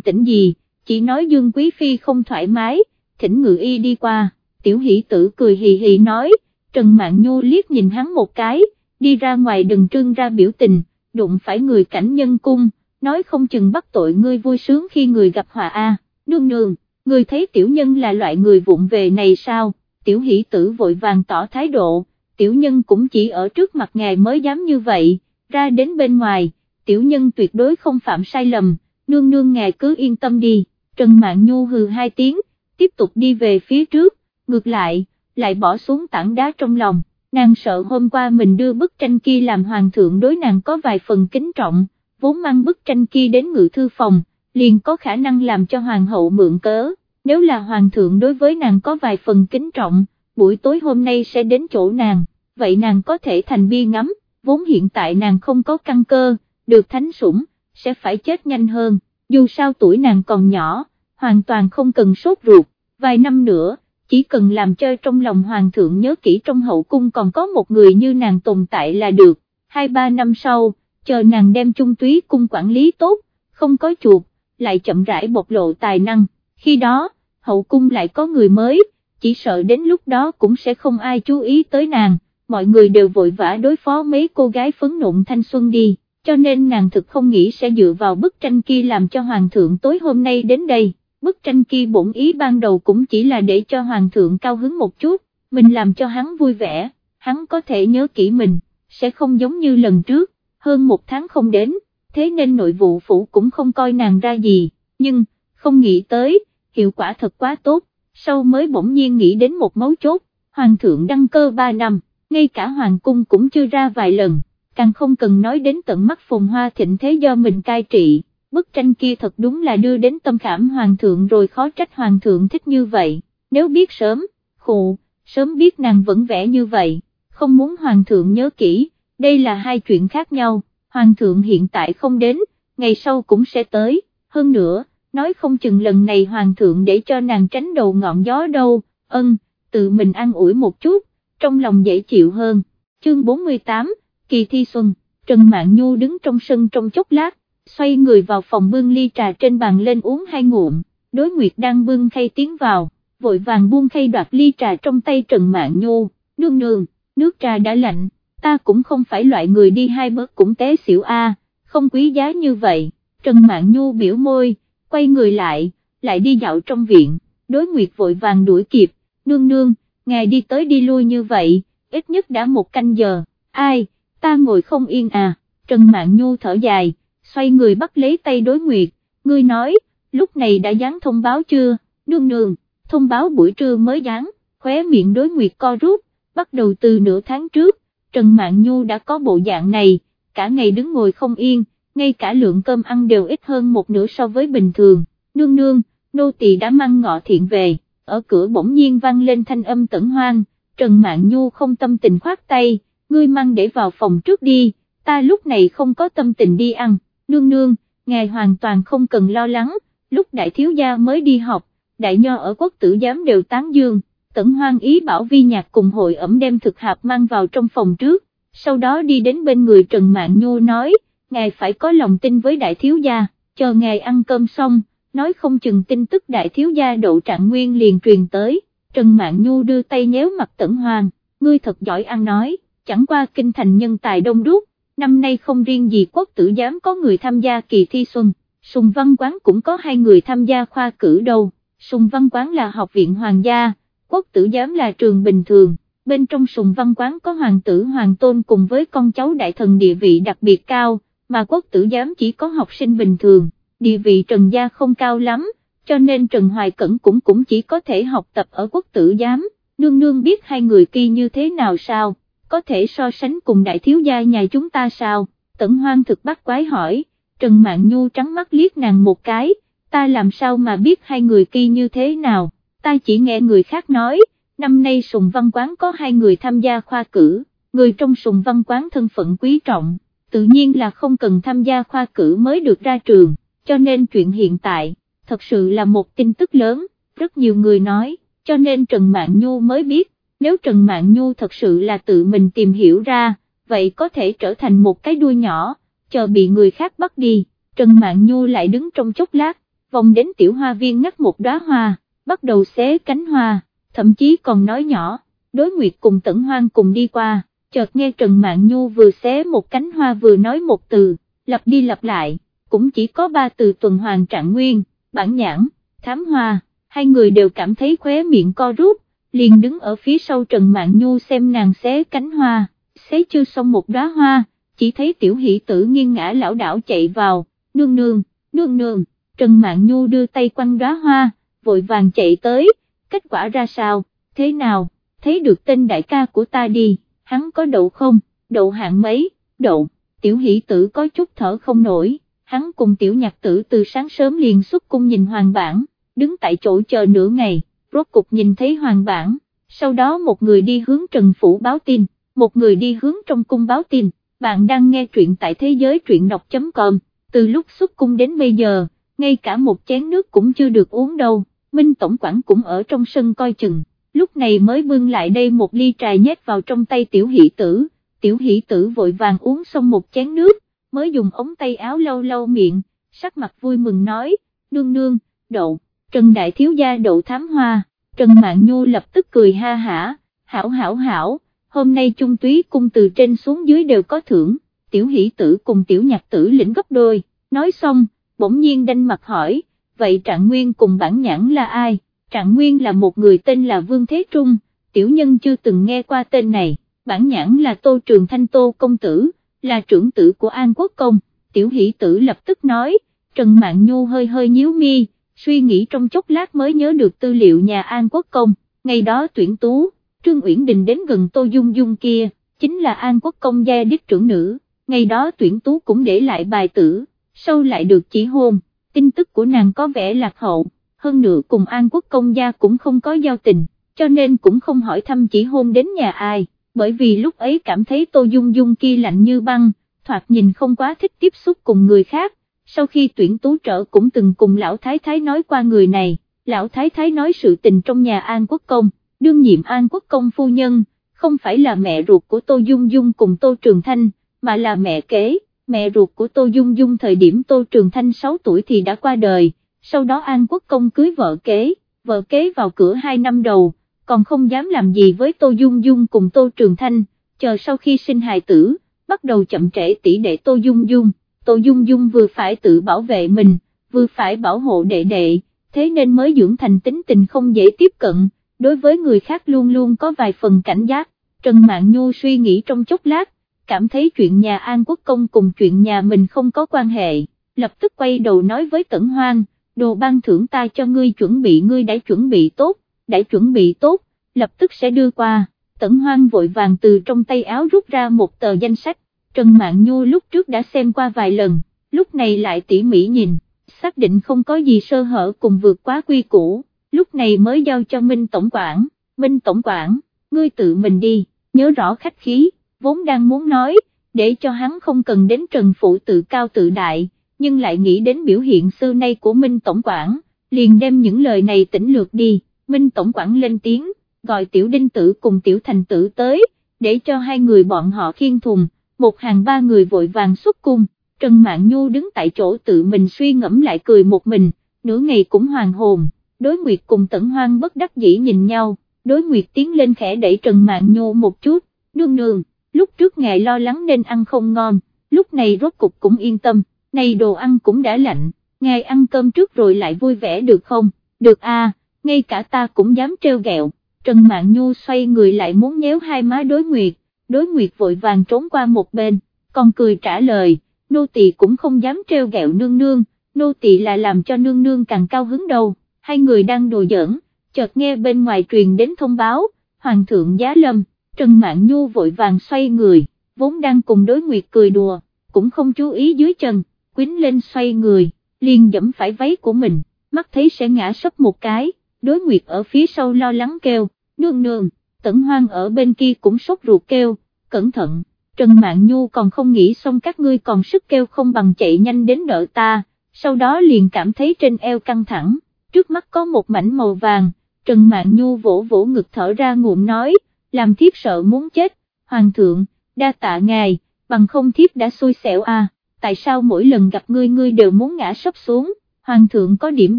tĩnh gì, chỉ nói Dương Quý Phi không thoải mái, thỉnh ngự y đi qua, tiểu hỷ tử cười hì hì nói, Trần Mạn Nhu liếc nhìn hắn một cái, đi ra ngoài đừng trưng ra biểu tình, đụng phải người cảnh nhân cung, nói không chừng bắt tội ngươi vui sướng khi người gặp hòa a. nương nương, người thấy tiểu nhân là loại người vụng về này sao, tiểu hỷ tử vội vàng tỏ thái độ, tiểu nhân cũng chỉ ở trước mặt ngài mới dám như vậy, ra đến bên ngoài, tiểu nhân tuyệt đối không phạm sai lầm, nương nương ngài cứ yên tâm đi, Trần Mạn Nhu hừ hai tiếng, tiếp tục đi về phía trước, ngược lại, lại bỏ xuống tảng đá trong lòng, nàng sợ hôm qua mình đưa bức tranh kia làm hoàng thượng đối nàng có vài phần kính trọng, vốn mang bức tranh kia đến ngự thư phòng, liền có khả năng làm cho hoàng hậu mượn cớ, nếu là hoàng thượng đối với nàng có vài phần kính trọng, buổi tối hôm nay sẽ đến chỗ nàng, vậy nàng có thể thành bi ngắm, vốn hiện tại nàng không có căn cơ, được thánh sủng, sẽ phải chết nhanh hơn, dù sao tuổi nàng còn nhỏ, hoàn toàn không cần sốt ruột, vài năm nữa, chỉ cần làm chơi trong lòng hoàng thượng nhớ kỹ trong hậu cung còn có một người như nàng tồn tại là được, hai ba năm sau, chờ nàng đem trung túy cung quản lý tốt, không có chuột, lại chậm rãi bộc lộ tài năng, khi đó, hậu cung lại có người mới, chỉ sợ đến lúc đó cũng sẽ không ai chú ý tới nàng, mọi người đều vội vã đối phó mấy cô gái phấn nộn thanh xuân đi, cho nên nàng thực không nghĩ sẽ dựa vào bức tranh kia làm cho hoàng thượng tối hôm nay đến đây bức tranh kia bổn ý ban đầu cũng chỉ là để cho hoàng thượng cao hứng một chút, mình làm cho hắn vui vẻ, hắn có thể nhớ kỹ mình, sẽ không giống như lần trước, hơn một tháng không đến, thế nên nội vụ phủ cũng không coi nàng ra gì, nhưng, không nghĩ tới, hiệu quả thật quá tốt, sau mới bỗng nhiên nghĩ đến một mấu chốt, hoàng thượng đăng cơ ba năm, ngay cả hoàng cung cũng chưa ra vài lần, càng không cần nói đến tận mắt phồn hoa thịnh thế do mình cai trị bức tranh kia thật đúng là đưa đến tâm khảm hoàng thượng rồi khó trách hoàng thượng thích như vậy, nếu biết sớm, khụ, sớm biết nàng vẫn vẽ như vậy, không muốn hoàng thượng nhớ kỹ, đây là hai chuyện khác nhau, hoàng thượng hiện tại không đến, ngày sau cũng sẽ tới, hơn nữa, nói không chừng lần này hoàng thượng để cho nàng tránh đầu ngọn gió đâu, ân, tự mình ăn ủi một chút, trong lòng dễ chịu hơn, chương 48, kỳ thi xuân, Trần mạng Nhu đứng trong sân trong chốc lát, xoay người vào phòng bưng ly trà trên bàn lên uống hai ngụm, đối nguyệt đang bưng khay tiến vào, vội vàng buông khay đoạt ly trà trong tay Trần Mạn Nhu. nương nương, nước trà đã lạnh, ta cũng không phải loại người đi hai bớt cũng té xỉu a, không quý giá như vậy, Trần Mạn Nhu biểu môi, quay người lại, lại đi dạo trong viện, đối nguyệt vội vàng đuổi kịp, nương nương, ngài đi tới đi lui như vậy, ít nhất đã một canh giờ, ai, ta ngồi không yên à, Trần Mạn Nhu thở dài, xoay người bắt lấy tay đối nguyệt, ngươi nói, lúc này đã dán thông báo chưa, nương nương, thông báo buổi trưa mới dán, khóe miệng đối nguyệt co rút, bắt đầu từ nửa tháng trước, Trần Mạn Nhu đã có bộ dạng này, cả ngày đứng ngồi không yên, ngay cả lượng cơm ăn đều ít hơn một nửa so với bình thường, nương nương, nô tỳ đã mang ngọ thiện về, ở cửa bỗng nhiên vang lên thanh âm tẩn hoang, Trần Mạn Nhu không tâm tình khoát tay, ngươi mang để vào phòng trước đi, ta lúc này không có tâm tình đi ăn, nương nương, ngài hoàn toàn không cần lo lắng, lúc đại thiếu gia mới đi học, đại nho ở quốc tử giám đều tán dương, tẩn hoang ý bảo vi nhạc cùng hội ẩm đem thực hạp mang vào trong phòng trước, sau đó đi đến bên người Trần Mạn Nhu nói, ngài phải có lòng tin với đại thiếu gia, chờ ngài ăn cơm xong, nói không chừng tin tức đại thiếu gia độ trạng nguyên liền truyền tới, Trần Mạn Nhu đưa tay nhéo mặt tẩn hoang, ngươi thật giỏi ăn nói, chẳng qua kinh thành nhân tài đông đúc, năm nay không riêng gì quốc tử giám có người tham gia kỳ thi xuân, Sùng Văn Quán cũng có hai người tham gia khoa cử đầu. Sùng Văn Quán là học viện hoàng gia, quốc tử giám là trường bình thường, bên trong Sùng Văn Quán có hoàng tử hoàng tôn cùng với con cháu đại thần địa vị đặc biệt cao, mà quốc tử giám chỉ có học sinh bình thường, địa vị Trần Gia không cao lắm, cho nên Trần Hoài Cẩn cũng cũng chỉ có thể học tập ở quốc tử giám, nương nương biết hai người kia như thế nào sao, có thể so sánh cùng đại thiếu gia nhà chúng ta sao, tẩn hoang thực bắt quái hỏi, Trần Mạn Nhu trắng mắt liếc nàng một cái, ta làm sao mà biết hai người kia như thế nào, ta chỉ nghe người khác nói, năm nay sùng văn quán có hai người tham gia khoa cử, người trong sùng văn quán thân phận quý trọng, tự nhiên là không cần tham gia khoa cử mới được ra trường, cho nên chuyện hiện tại, thật sự là một tin tức lớn, rất nhiều người nói, cho nên Trần Mạn Nhu mới biết, nếu Trần Mạn Nhu thật sự là tự mình tìm hiểu ra, vậy có thể trở thành một cái đuôi nhỏ, chờ bị người khác bắt đi, Trần Mạn Nhu lại đứng trong chốc lát, vòng đến tiểu hoa viên ngắt một đóa hoa, bắt đầu xé cánh hoa, thậm chí còn nói nhỏ, đối nguyệt cùng tẩn hoang cùng đi qua, chợt nghe Trần Mạn Nhu vừa xé một cánh hoa vừa nói một từ, lặp đi lặp lại, cũng chỉ có ba từ tuần hoàn trạng nguyên, bản nhãn, thám hoa, hai người đều cảm thấy khóe miệng co rút, liền đứng ở phía sau Trần Mạn Nhu xem nàng xé cánh hoa, xé chưa xong một đóa hoa, chỉ thấy tiểu hỷ tử nghiêng ngã lão đảo chạy vào, nương nương, nương nương, Trần Mạn Nhu đưa tay quăng đóa hoa, vội vàng chạy tới, kết quả ra sao, thế nào, thấy được tên đại ca của ta đi, hắn có đậu không, đậu hạng mấy, đậu, tiểu hỷ tử có chút thở không nổi, hắn cùng tiểu nhạc tử từ sáng sớm liền xuất cung nhìn hoàng bản, đứng tại chỗ chờ nửa ngày, rốt cục nhìn thấy hoàng bản, sau đó một người đi hướng Trần Phủ báo tin, một người đi hướng trong cung báo tin, bạn đang nghe truyện tại thế giới truyện đọc.com, từ lúc xuất cung đến bây giờ, ngay cả một chén nước cũng chưa được uống đâu, Minh Tổng quản cũng ở trong sân coi chừng, lúc này mới bưng lại đây một ly trà nhét vào trong tay tiểu hỷ tử, tiểu hỷ tử vội vàng uống xong một chén nước, mới dùng ống tay áo lau lau miệng, sắc mặt vui mừng nói, nương nương, đậu, Trần Đại Thiếu Gia đậu thám hoa, Trần Mạng Nhu lập tức cười ha hả, hảo hảo hảo, hôm nay trung túy cung từ trên xuống dưới đều có thưởng, tiểu hỷ tử cùng tiểu nhạc tử lĩnh gấp đôi, nói xong, bỗng nhiên đanh mặt hỏi, vậy Trạng Nguyên cùng bản nhãn là ai? Trạng Nguyên là một người tên là Vương Thế Trung, tiểu nhân chưa từng nghe qua tên này, bản nhãn là Tô Trường Thanh Tô Công Tử, là trưởng tử của An Quốc Công, tiểu hỷ tử lập tức nói, Trần Mạn Nhu hơi hơi nhíu mi, suy nghĩ trong chốc lát mới nhớ được tư liệu nhà An Quốc Công, ngày đó tuyển tú, Trương Uyển Đình đến gần Tô Dung Dung kia, chính là An Quốc Công gia đích trưởng nữ, ngày đó tuyển tú cũng để lại bài tử, sau lại được chỉ hôn, tin tức của nàng có vẻ lạc hậu, hơn nữa cùng An Quốc Công gia cũng không có giao tình, cho nên cũng không hỏi thăm chỉ hôn đến nhà ai, bởi vì lúc ấy cảm thấy Tô Dung Dung kia lạnh như băng, thoạt nhìn không quá thích tiếp xúc cùng người khác, sau khi tuyển tú trở cũng từng cùng Lão Thái Thái nói qua người này, Lão Thái Thái nói sự tình trong nhà An Quốc Công, đương nhiệm An Quốc Công phu nhân, không phải là mẹ ruột của Tô Dung Dung cùng Tô Trường Thanh, mà là mẹ kế, mẹ ruột của Tô Dung Dung thời điểm Tô Trường Thanh 6 tuổi thì đã qua đời, sau đó An Quốc Công cưới vợ kế, vợ kế vào cửa 2 năm đầu, còn không dám làm gì với Tô Dung Dung cùng Tô Trường Thanh, chờ sau khi sinh hài tử, bắt đầu chậm trễ tỷ đệ Tô Dung Dung, Tô Dung Dung vừa phải tự bảo vệ mình, vừa phải bảo hộ đệ đệ, thế nên mới dưỡng thành tính tình không dễ tiếp cận, đối với người khác luôn luôn có vài phần cảnh giác, Trần Mạn Nhu suy nghĩ trong chốc lát, cảm thấy chuyện nhà An Quốc Công cùng chuyện nhà mình không có quan hệ, lập tức quay đầu nói với Tẩn Hoang, đồ ban thưởng ta cho ngươi chuẩn bị ngươi đã chuẩn bị tốt, đã chuẩn bị tốt, lập tức sẽ đưa qua, Tẩn Hoang vội vàng từ trong tay áo rút ra một tờ danh sách, Trần Mạn Nhu lúc trước đã xem qua vài lần, lúc này lại tỉ mỉ nhìn, xác định không có gì sơ hở cùng vượt quá quy củ, lúc này mới giao cho Minh Tổng quản, Minh Tổng quản, ngươi tự mình đi, nhớ rõ khách khí, vốn đang muốn nói, để cho hắn không cần đến Trần Phụ tự cao tự đại, nhưng lại nghĩ đến biểu hiện xưa nay của Minh Tổng quản, liền đem những lời này tỉnh lược đi, Minh Tổng quản lên tiếng, gọi Tiểu Đinh Tử cùng Tiểu Thành Tử tới, để cho hai người bọn họ khiên thùng, một hàng ba người vội vàng xuất cung, Trần Mạn Nhu đứng tại chỗ tự mình suy ngẫm lại cười một mình, nửa ngày cũng hoàng hồn, đối nguyệt cùng tẩn hoang bất đắc dĩ nhìn nhau, đối nguyệt tiến lên khẽ đẩy Trần Mạn Nhu một chút, nương nương, lúc trước ngài lo lắng nên ăn không ngon, lúc này rốt cục cũng yên tâm, này đồ ăn cũng đã lạnh, ngài ăn cơm trước rồi lại vui vẻ được không, được a, ngay cả ta cũng dám treo gẹo, Trần Mạn Nhu xoay người lại muốn nhéo hai má đối nguyệt, đối nguyệt vội vàng trốn qua một bên, còn cười trả lời, nô tỳ cũng không dám treo gẹo nương nương, nô tỳ là làm cho nương nương càng cao hứng đâu, hai người đang đùa giỡn, chợt nghe bên ngoài truyền đến thông báo, Hoàng thượng Giá Lâm, Trần Mạn Nhu vội vàng xoay người, vốn đang cùng đối nguyệt cười đùa, cũng không chú ý dưới chân, quýnh lên xoay người, liền dẫm phải váy của mình, mắt thấy sẽ ngã sấp một cái, đối nguyệt ở phía sau lo lắng kêu, nương nương, tẩn hoang ở bên kia cũng sốt ruột kêu, cẩn thận, Trần Mạn Nhu còn không nghĩ xong các ngươi còn sức kêu không bằng chạy nhanh đến đỡ ta, sau đó liền cảm thấy trên eo căng thẳng, trước mắt có một mảnh màu vàng, Trần Mạn Nhu vỗ vỗ ngực thở ra ngụm nói, làm thiếp sợ muốn chết, hoàng thượng, đa tạ ngài, bằng không thiếp đã xui xẻo à, tại sao mỗi lần gặp ngươi ngươi đều muốn ngã sấp xuống, hoàng thượng có điểm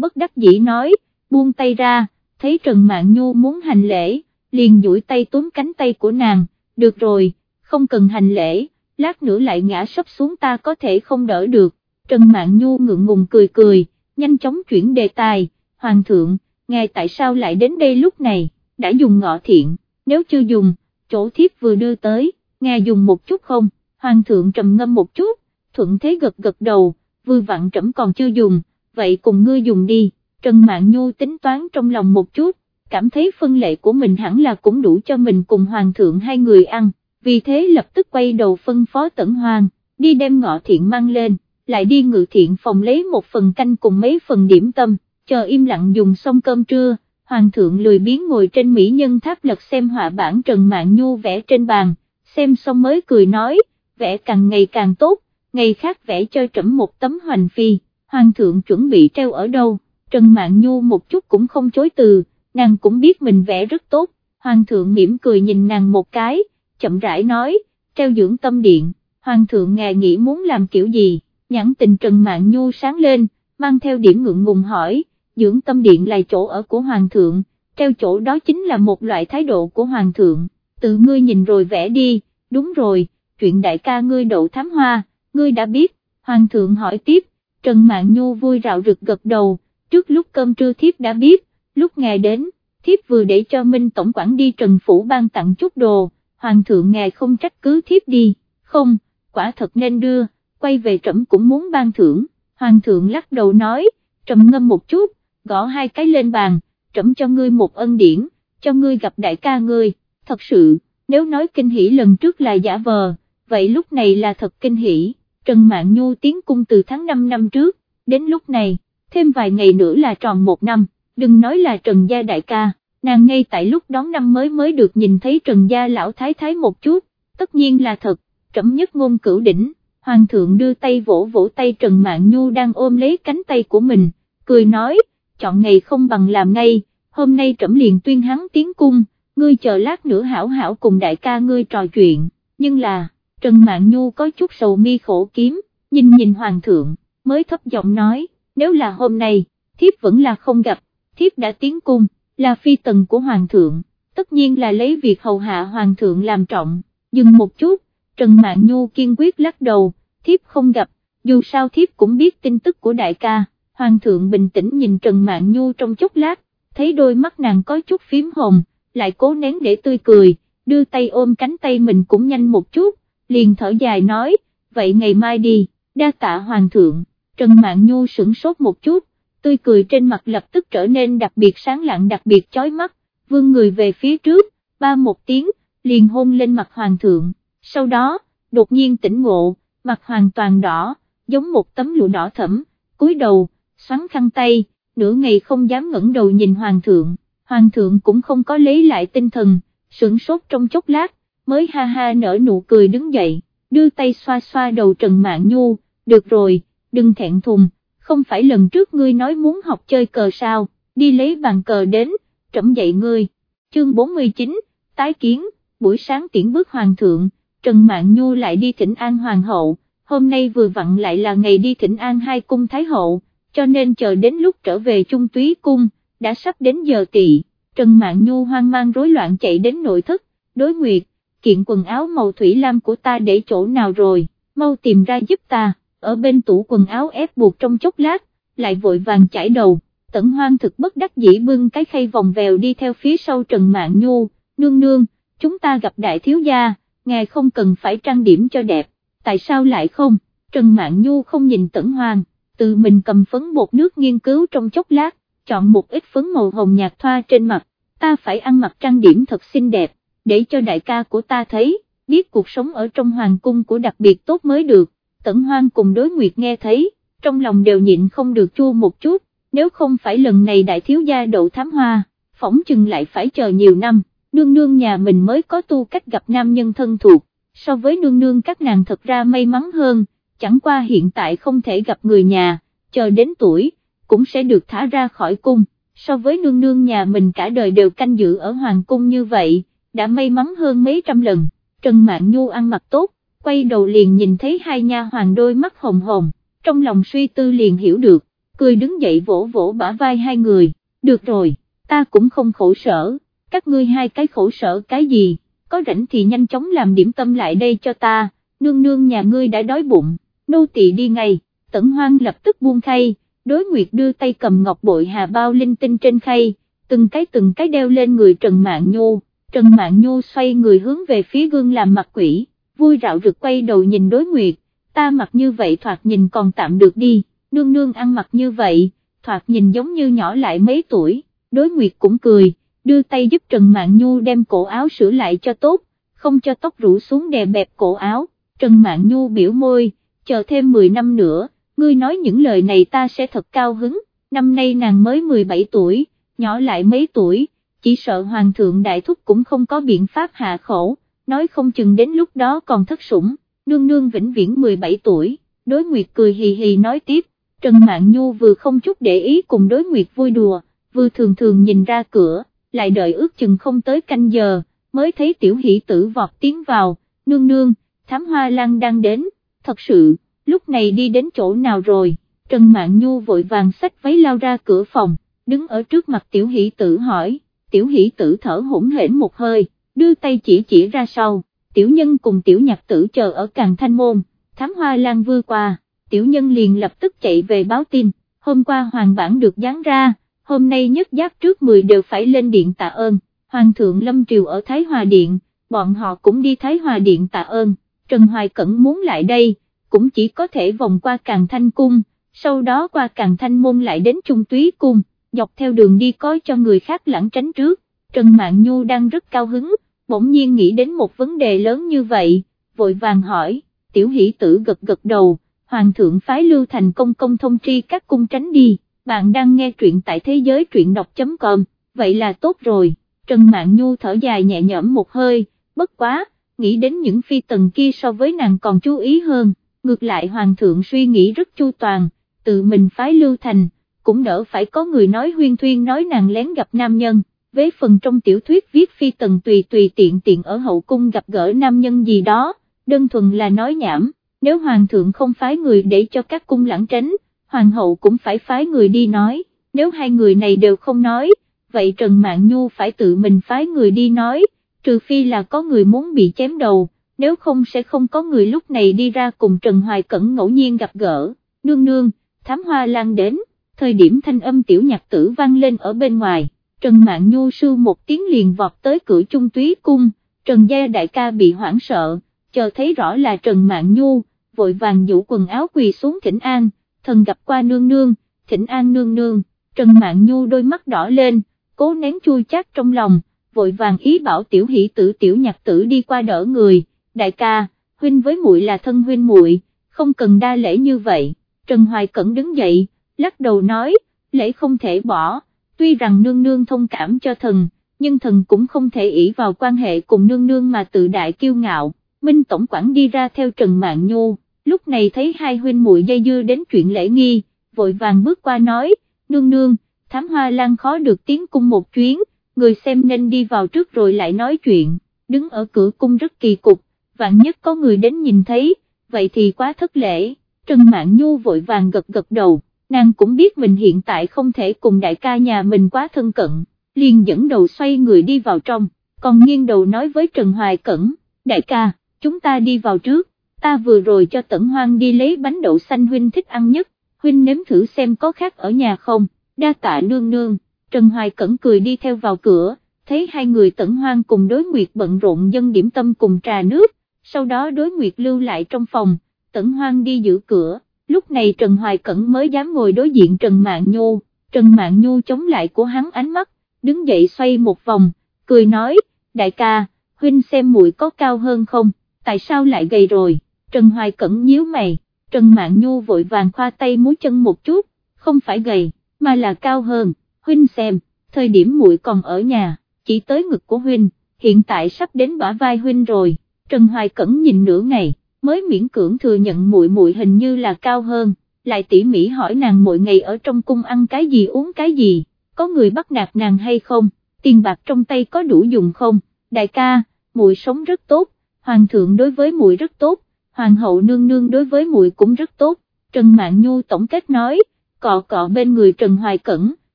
bất đắc dĩ nói, buông tay ra, thấy Trần Mạn Nhu muốn hành lễ, liền duỗi tay túm cánh tay của nàng, được rồi, không cần hành lễ, lát nữa lại ngã sấp xuống ta có thể không đỡ được, Trần Mạn Nhu ngượng ngùng cười cười, nhanh chóng chuyển đề tài, Hoàng thượng, ngài tại sao lại đến đây lúc này, đã dùng ngọ thiện, nếu chưa dùng, chỗ thiếp vừa đưa tới, ngài dùng một chút không, Hoàng thượng trầm ngâm một chút, thuận thế gật gật đầu, vừa vặn trẫm còn chưa dùng, vậy cùng ngươi dùng đi, Trần Mạn Nhu tính toán trong lòng một chút, cảm thấy phân lệ của mình hẳn là cũng đủ cho mình cùng Hoàng thượng hai người ăn vì thế lập tức quay đầu phân phó tẩn hoàng, đi đem ngọ thiện mang lên, lại đi ngự thiện phòng lấy một phần canh cùng mấy phần điểm tâm, chờ im lặng dùng xong cơm trưa, hoàng thượng lười biến ngồi trên mỹ nhân tháp lật xem họa bản Trần mạng Nhu vẽ trên bàn, xem xong mới cười nói, vẽ càng ngày càng tốt, ngày khác vẽ cho trẫm một tấm hoành phi, hoàng thượng chuẩn bị treo ở đâu, Trần mạng Nhu một chút cũng không chối từ, nàng cũng biết mình vẽ rất tốt, hoàng thượng mỉm cười nhìn nàng một cái, chậm rãi nói, treo dưỡng tâm điện, hoàng thượng ngài nghĩ muốn làm kiểu gì, nhãn tình Trần mạng Nhu sáng lên, mang theo điểm ngượng ngùng hỏi, dưỡng tâm điện là chỗ ở của hoàng thượng, treo chỗ đó chính là một loại thái độ của hoàng thượng, tự ngươi nhìn rồi vẽ đi, đúng rồi, chuyện đại ca ngươi đậu thám hoa, ngươi đã biết, hoàng thượng hỏi tiếp, Trần mạng Nhu vui rạo rực gật đầu, trước lúc cơm trưa thiếp đã biết, lúc ngài đến, thiếp vừa để cho Minh Tổng quản đi Trần Phủ ban tặng chút đồ, hoàng thượng ngài không trách cứ thiếp đi, không, quả thật nên đưa, quay về trẫm cũng muốn ban thưởng, hoàng thượng lắc đầu nói, trầm ngâm một chút, gõ hai cái lên bàn, trẫm cho ngươi một ân điển, cho ngươi gặp đại ca ngươi, thật sự, nếu nói kinh hỉ lần trước là giả vờ, vậy lúc này là thật kinh hỉ, Trần mạng Nhu tiến cung từ tháng 5 năm trước, đến lúc này, thêm vài ngày nữa là tròn một năm, đừng nói là Trần Gia Đại ca, nàng ngay tại lúc đón năm mới mới được nhìn thấy Trần Gia Lão Thái Thái một chút, tất nhiên là thật, trẫm nhất ngôn cửu đỉnh, Hoàng thượng đưa tay vỗ vỗ tay Trần Mạn Nhu đang ôm lấy cánh tay của mình, cười nói, chọn ngày không bằng làm ngay, hôm nay trẫm liền tuyên hắn tiến cung, ngươi chờ lát nữa hảo hảo cùng đại ca ngươi trò chuyện, nhưng là, Trần Mạn Nhu có chút sầu mi khổ kiếm, nhìn nhìn Hoàng thượng, mới thấp giọng nói, nếu là hôm nay, thiếp vẫn là không gặp, thiếp đã tiến cung là phi tần của hoàng thượng, tất nhiên là lấy việc hầu hạ hoàng thượng làm trọng, dừng một chút, Trần Mạn Nhu kiên quyết lắc đầu, thiếp không gặp, dù sao thiếp cũng biết tin tức của đại ca, hoàng thượng bình tĩnh nhìn Trần Mạn Nhu trong chốc lát, thấy đôi mắt nàng có chút phím hồng, lại cố nén để tươi cười, đưa tay ôm cánh tay mình cũng nhanh một chút, liền thở dài nói, vậy ngày mai đi, đa tạ hoàng thượng, Trần Mạn Nhu sửng sốt một chút, tươi cười trên mặt lập tức trở nên đặc biệt sáng lạng đặc biệt chói mắt, vương người về phía trước, ba một tiếng, liền hôn lên mặt hoàng thượng, sau đó, đột nhiên tỉnh ngộ, mặt hoàn toàn đỏ, giống một tấm lụa đỏ thẫm, cúi đầu, xoắn khăn tay, nửa ngày không dám ngẩng đầu nhìn hoàng thượng, hoàng thượng cũng không có lấy lại tinh thần, sửng sốt trong chốc lát, mới ha ha nở nụ cười đứng dậy, đưa tay xoa xoa đầu Trần Mạn Nhu, được rồi, đừng thẹn thùng, không phải lần trước ngươi nói muốn học chơi cờ sao, đi lấy bàn cờ đến, trẫm dạy ngươi, chương 49, tái kiến, buổi sáng tiễn bước hoàng thượng, Trần Mạn Nhu lại đi thỉnh an hoàng hậu, hôm nay vừa vặn lại là ngày đi thỉnh an hai cung thái hậu, cho nên chờ đến lúc trở về trung túy cung, đã sắp đến giờ tỵ, Trần Mạn Nhu hoang mang rối loạn chạy đến nội thất, đối nguyệt, kiện quần áo màu thủy lam của ta để chỗ nào rồi, mau tìm ra giúp ta, ở bên tủ quần áo ép buộc trong chốc lát, lại vội vàng chải đầu, tẩn hoang thực bất đắc dĩ bưng cái khay vòng vèo đi theo phía sau Trần mạng Nhu, nương nương, chúng ta gặp đại thiếu gia, ngài không cần phải trang điểm cho đẹp, tại sao lại không, Trần mạng Nhu không nhìn tẩn hoang, tự mình cầm phấn bột nước nghiên cứu trong chốc lát, chọn một ít phấn màu hồng nhạt thoa trên mặt, ta phải ăn mặc trang điểm thật xinh đẹp, để cho đại ca của ta thấy, biết cuộc sống ở trong hoàng cung của đặc biệt tốt mới được, tẩn hoang cùng đối nguyệt nghe thấy, trong lòng đều nhịn không được chua một chút, nếu không phải lần này đại thiếu gia đậu thám hoa, phỏng chừng lại phải chờ nhiều năm, nương nương nhà mình mới có tu cách gặp nam nhân thân thuộc, so với nương nương các nàng thật ra may mắn hơn, chẳng qua hiện tại không thể gặp người nhà, chờ đến tuổi, cũng sẽ được thả ra khỏi cung, so với nương nương nhà mình cả đời đều canh giữ ở hoàng cung như vậy, đã may mắn hơn mấy trăm lần, Trần Mạng Nhu ăn mặc tốt, quay đầu liền nhìn thấy hai nha hoàng đôi mắt hồng hồng, trong lòng suy tư liền hiểu được, cười đứng dậy vỗ vỗ bả vai hai người, được rồi, ta cũng không khổ sở, các ngươi hai cái khổ sở cái gì, có rảnh thì nhanh chóng làm điểm tâm lại đây cho ta, nương nương nhà ngươi đã đói bụng, nô tỳ đi ngay, tẩn hoang lập tức buông khay, đối nguyệt đưa tay cầm ngọc bội hà bao linh tinh trên khay, từng cái từng cái đeo lên người Trần mạng Nhu, Trần mạng Nhu xoay người hướng về phía gương làm mặt quỷ, vui rạo rực quay đầu nhìn đối nguyệt, ta mặc như vậy thoạt nhìn còn tạm được đi, nương nương ăn mặc như vậy, thoạt nhìn giống như nhỏ lại mấy tuổi, đối nguyệt cũng cười, đưa tay giúp Trần Mạn Nhu đem cổ áo sửa lại cho tốt, không cho tóc rủ xuống đè bẹp cổ áo, Trần Mạn Nhu biểu môi, chờ thêm 10 năm nữa, ngươi nói những lời này ta sẽ thật cao hứng, năm nay nàng mới 17 tuổi, nhỏ lại mấy tuổi, chỉ sợ Hoàng thượng Đại Thúc cũng không có biện pháp hạ khổ, nói không chừng đến lúc đó còn thất sủng, nương nương vĩnh viễn 17 tuổi, đối nguyệt cười hì hì nói tiếp, Trần Mạn Nhu vừa không chút để ý cùng đối nguyệt vui đùa, vừa thường thường nhìn ra cửa, lại đợi ước chừng không tới canh giờ, mới thấy tiểu hỷ tử vọt tiến vào, nương nương, thám hoa lan đang đến, thật sự, lúc này đi đến chỗ nào rồi, Trần Mạn Nhu vội vàng xách váy lao ra cửa phòng, đứng ở trước mặt tiểu hỷ tử hỏi, tiểu hỷ tử thở hỗn hển một hơi, đưa tay chỉ chỉ ra sau, tiểu nhân cùng tiểu nhạc tử chờ ở càng thanh môn, thám hoa lan vưa qua, tiểu nhân liền lập tức chạy về báo tin, hôm qua hoàng bản được dán ra, hôm nay nhất giáp trước 10 đều phải lên điện tạ ơn, hoàng thượng lâm triều ở Thái Hòa Điện, bọn họ cũng đi Thái Hòa Điện tạ ơn, Trần Hoài Cẩn muốn lại đây, cũng chỉ có thể vòng qua càng thanh cung, sau đó qua càng thanh môn lại đến trung túy cung, dọc theo đường đi coi cho người khác lãng tránh trước, Trần Mạn Nhu đang rất cao hứng, bỗng nhiên nghĩ đến một vấn đề lớn như vậy, vội vàng hỏi, tiểu hỷ tử gật gật đầu, Hoàng thượng phái lưu thành công công thông tri các cung tránh đi, bạn đang nghe truyện tại thế giới truyện đọc.com, vậy là tốt rồi, Trần Mạn Nhu thở dài nhẹ nhõm một hơi, bất quá, nghĩ đến những phi tần kia so với nàng còn chú ý hơn, ngược lại Hoàng thượng suy nghĩ rất chu toàn, tự mình phái lưu thành, cũng đỡ phải có người nói huyên thuyên nói nàng lén gặp nam nhân, với phần trong tiểu thuyết viết phi tần tùy tùy tiện tiện ở hậu cung gặp gỡ nam nhân gì đó, đơn thuần là nói nhảm, nếu hoàng thượng không phái người để cho các cung lãng tránh, hoàng hậu cũng phải phái người đi nói, nếu hai người này đều không nói, vậy Trần Mạn Nhu phải tự mình phái người đi nói, trừ phi là có người muốn bị chém đầu, nếu không sẽ không có người lúc này đi ra cùng Trần Hoài Cẩn ngẫu nhiên gặp gỡ, nương nương, thám hoa lan đến thời điểm thanh âm tiểu nhạc tử vang lên ở bên ngoài, Trần Mạn Nhu sư một tiếng liền vọt tới cửa trung túy cung, Trần Gia đại ca bị hoảng sợ, chờ thấy rõ là Trần Mạn Nhu, vội vàng dụ quần áo quỳ xuống thỉnh an, thần gặp qua nương nương, thỉnh an nương nương, Trần Mạn Nhu đôi mắt đỏ lên, cố nén chui chát trong lòng, vội vàng ý bảo tiểu hỷ tử tiểu nhạc tử đi qua đỡ người, đại ca, huynh với muội là thân huynh muội, không cần đa lễ như vậy, Trần Hoài Cẩn đứng dậy, lắc đầu nói, lễ không thể bỏ, tuy rằng nương nương thông cảm cho thần, nhưng thần cũng không thể ỷ vào quan hệ cùng nương nương mà tự đại kiêu ngạo, Minh Tổng quản đi ra theo Trần Mạng Nhu, lúc này thấy hai huynh muội dây dưa đến chuyện lễ nghi, vội vàng bước qua nói, nương nương, thám hoa lan khó được tiến cung một chuyến, người xem nên đi vào trước rồi lại nói chuyện, đứng ở cửa cung rất kỳ cục, vạn nhất có người đến nhìn thấy, vậy thì quá thất lễ, Trần Mạn Nhu vội vàng gật gật đầu, nàng cũng biết mình hiện tại không thể cùng đại ca nhà mình quá thân cận, liền dẫn đầu xoay người đi vào trong, còn nghiêng đầu nói với Trần Hoài Cẩn, đại ca, chúng ta đi vào trước, ta vừa rồi cho Tẩn Hoang đi lấy bánh đậu xanh huynh thích ăn nhất, huynh nếm thử xem có khác ở nhà không, đa tạ nương nương, Trần Hoài Cẩn cười đi theo vào cửa, thấy hai người Tẩn Hoang cùng đối nguyệt bận rộn dân điểm tâm cùng trà nước, sau đó đối nguyệt lưu lại trong phòng, Tẩn Hoang đi giữ cửa, lúc này Trần Hoài Cẩn mới dám ngồi đối diện Trần Mạn Nhu, Trần Mạn Nhu chống lại của hắn ánh mắt, đứng dậy xoay một vòng, cười nói, đại ca, huynh xem muội có cao hơn không, tại sao lại gầy rồi, Trần Hoài Cẩn nhíu mày, Trần Mạn Nhu vội vàng khoa tay múi chân một chút, không phải gầy, mà là cao hơn, huynh xem, thời điểm muội còn ở nhà, chỉ tới ngực của huynh, hiện tại sắp đến bả vai huynh rồi, Trần Hoài Cẩn nhìn nửa ngày, mới miễn cưỡng thừa nhận muội muội hình như là cao hơn, lại tỉ mỉ hỏi nàng mỗi ngày ở trong cung ăn cái gì uống cái gì, có người bắt nạt nàng hay không, tiền bạc trong tay có đủ dùng không, đại ca, muội sống rất tốt, hoàng thượng đối với muội rất tốt, hoàng hậu nương nương đối với muội cũng rất tốt, Trần Mạn Nhu tổng kết nói, cọ cọ bên người Trần Hoài Cẩn,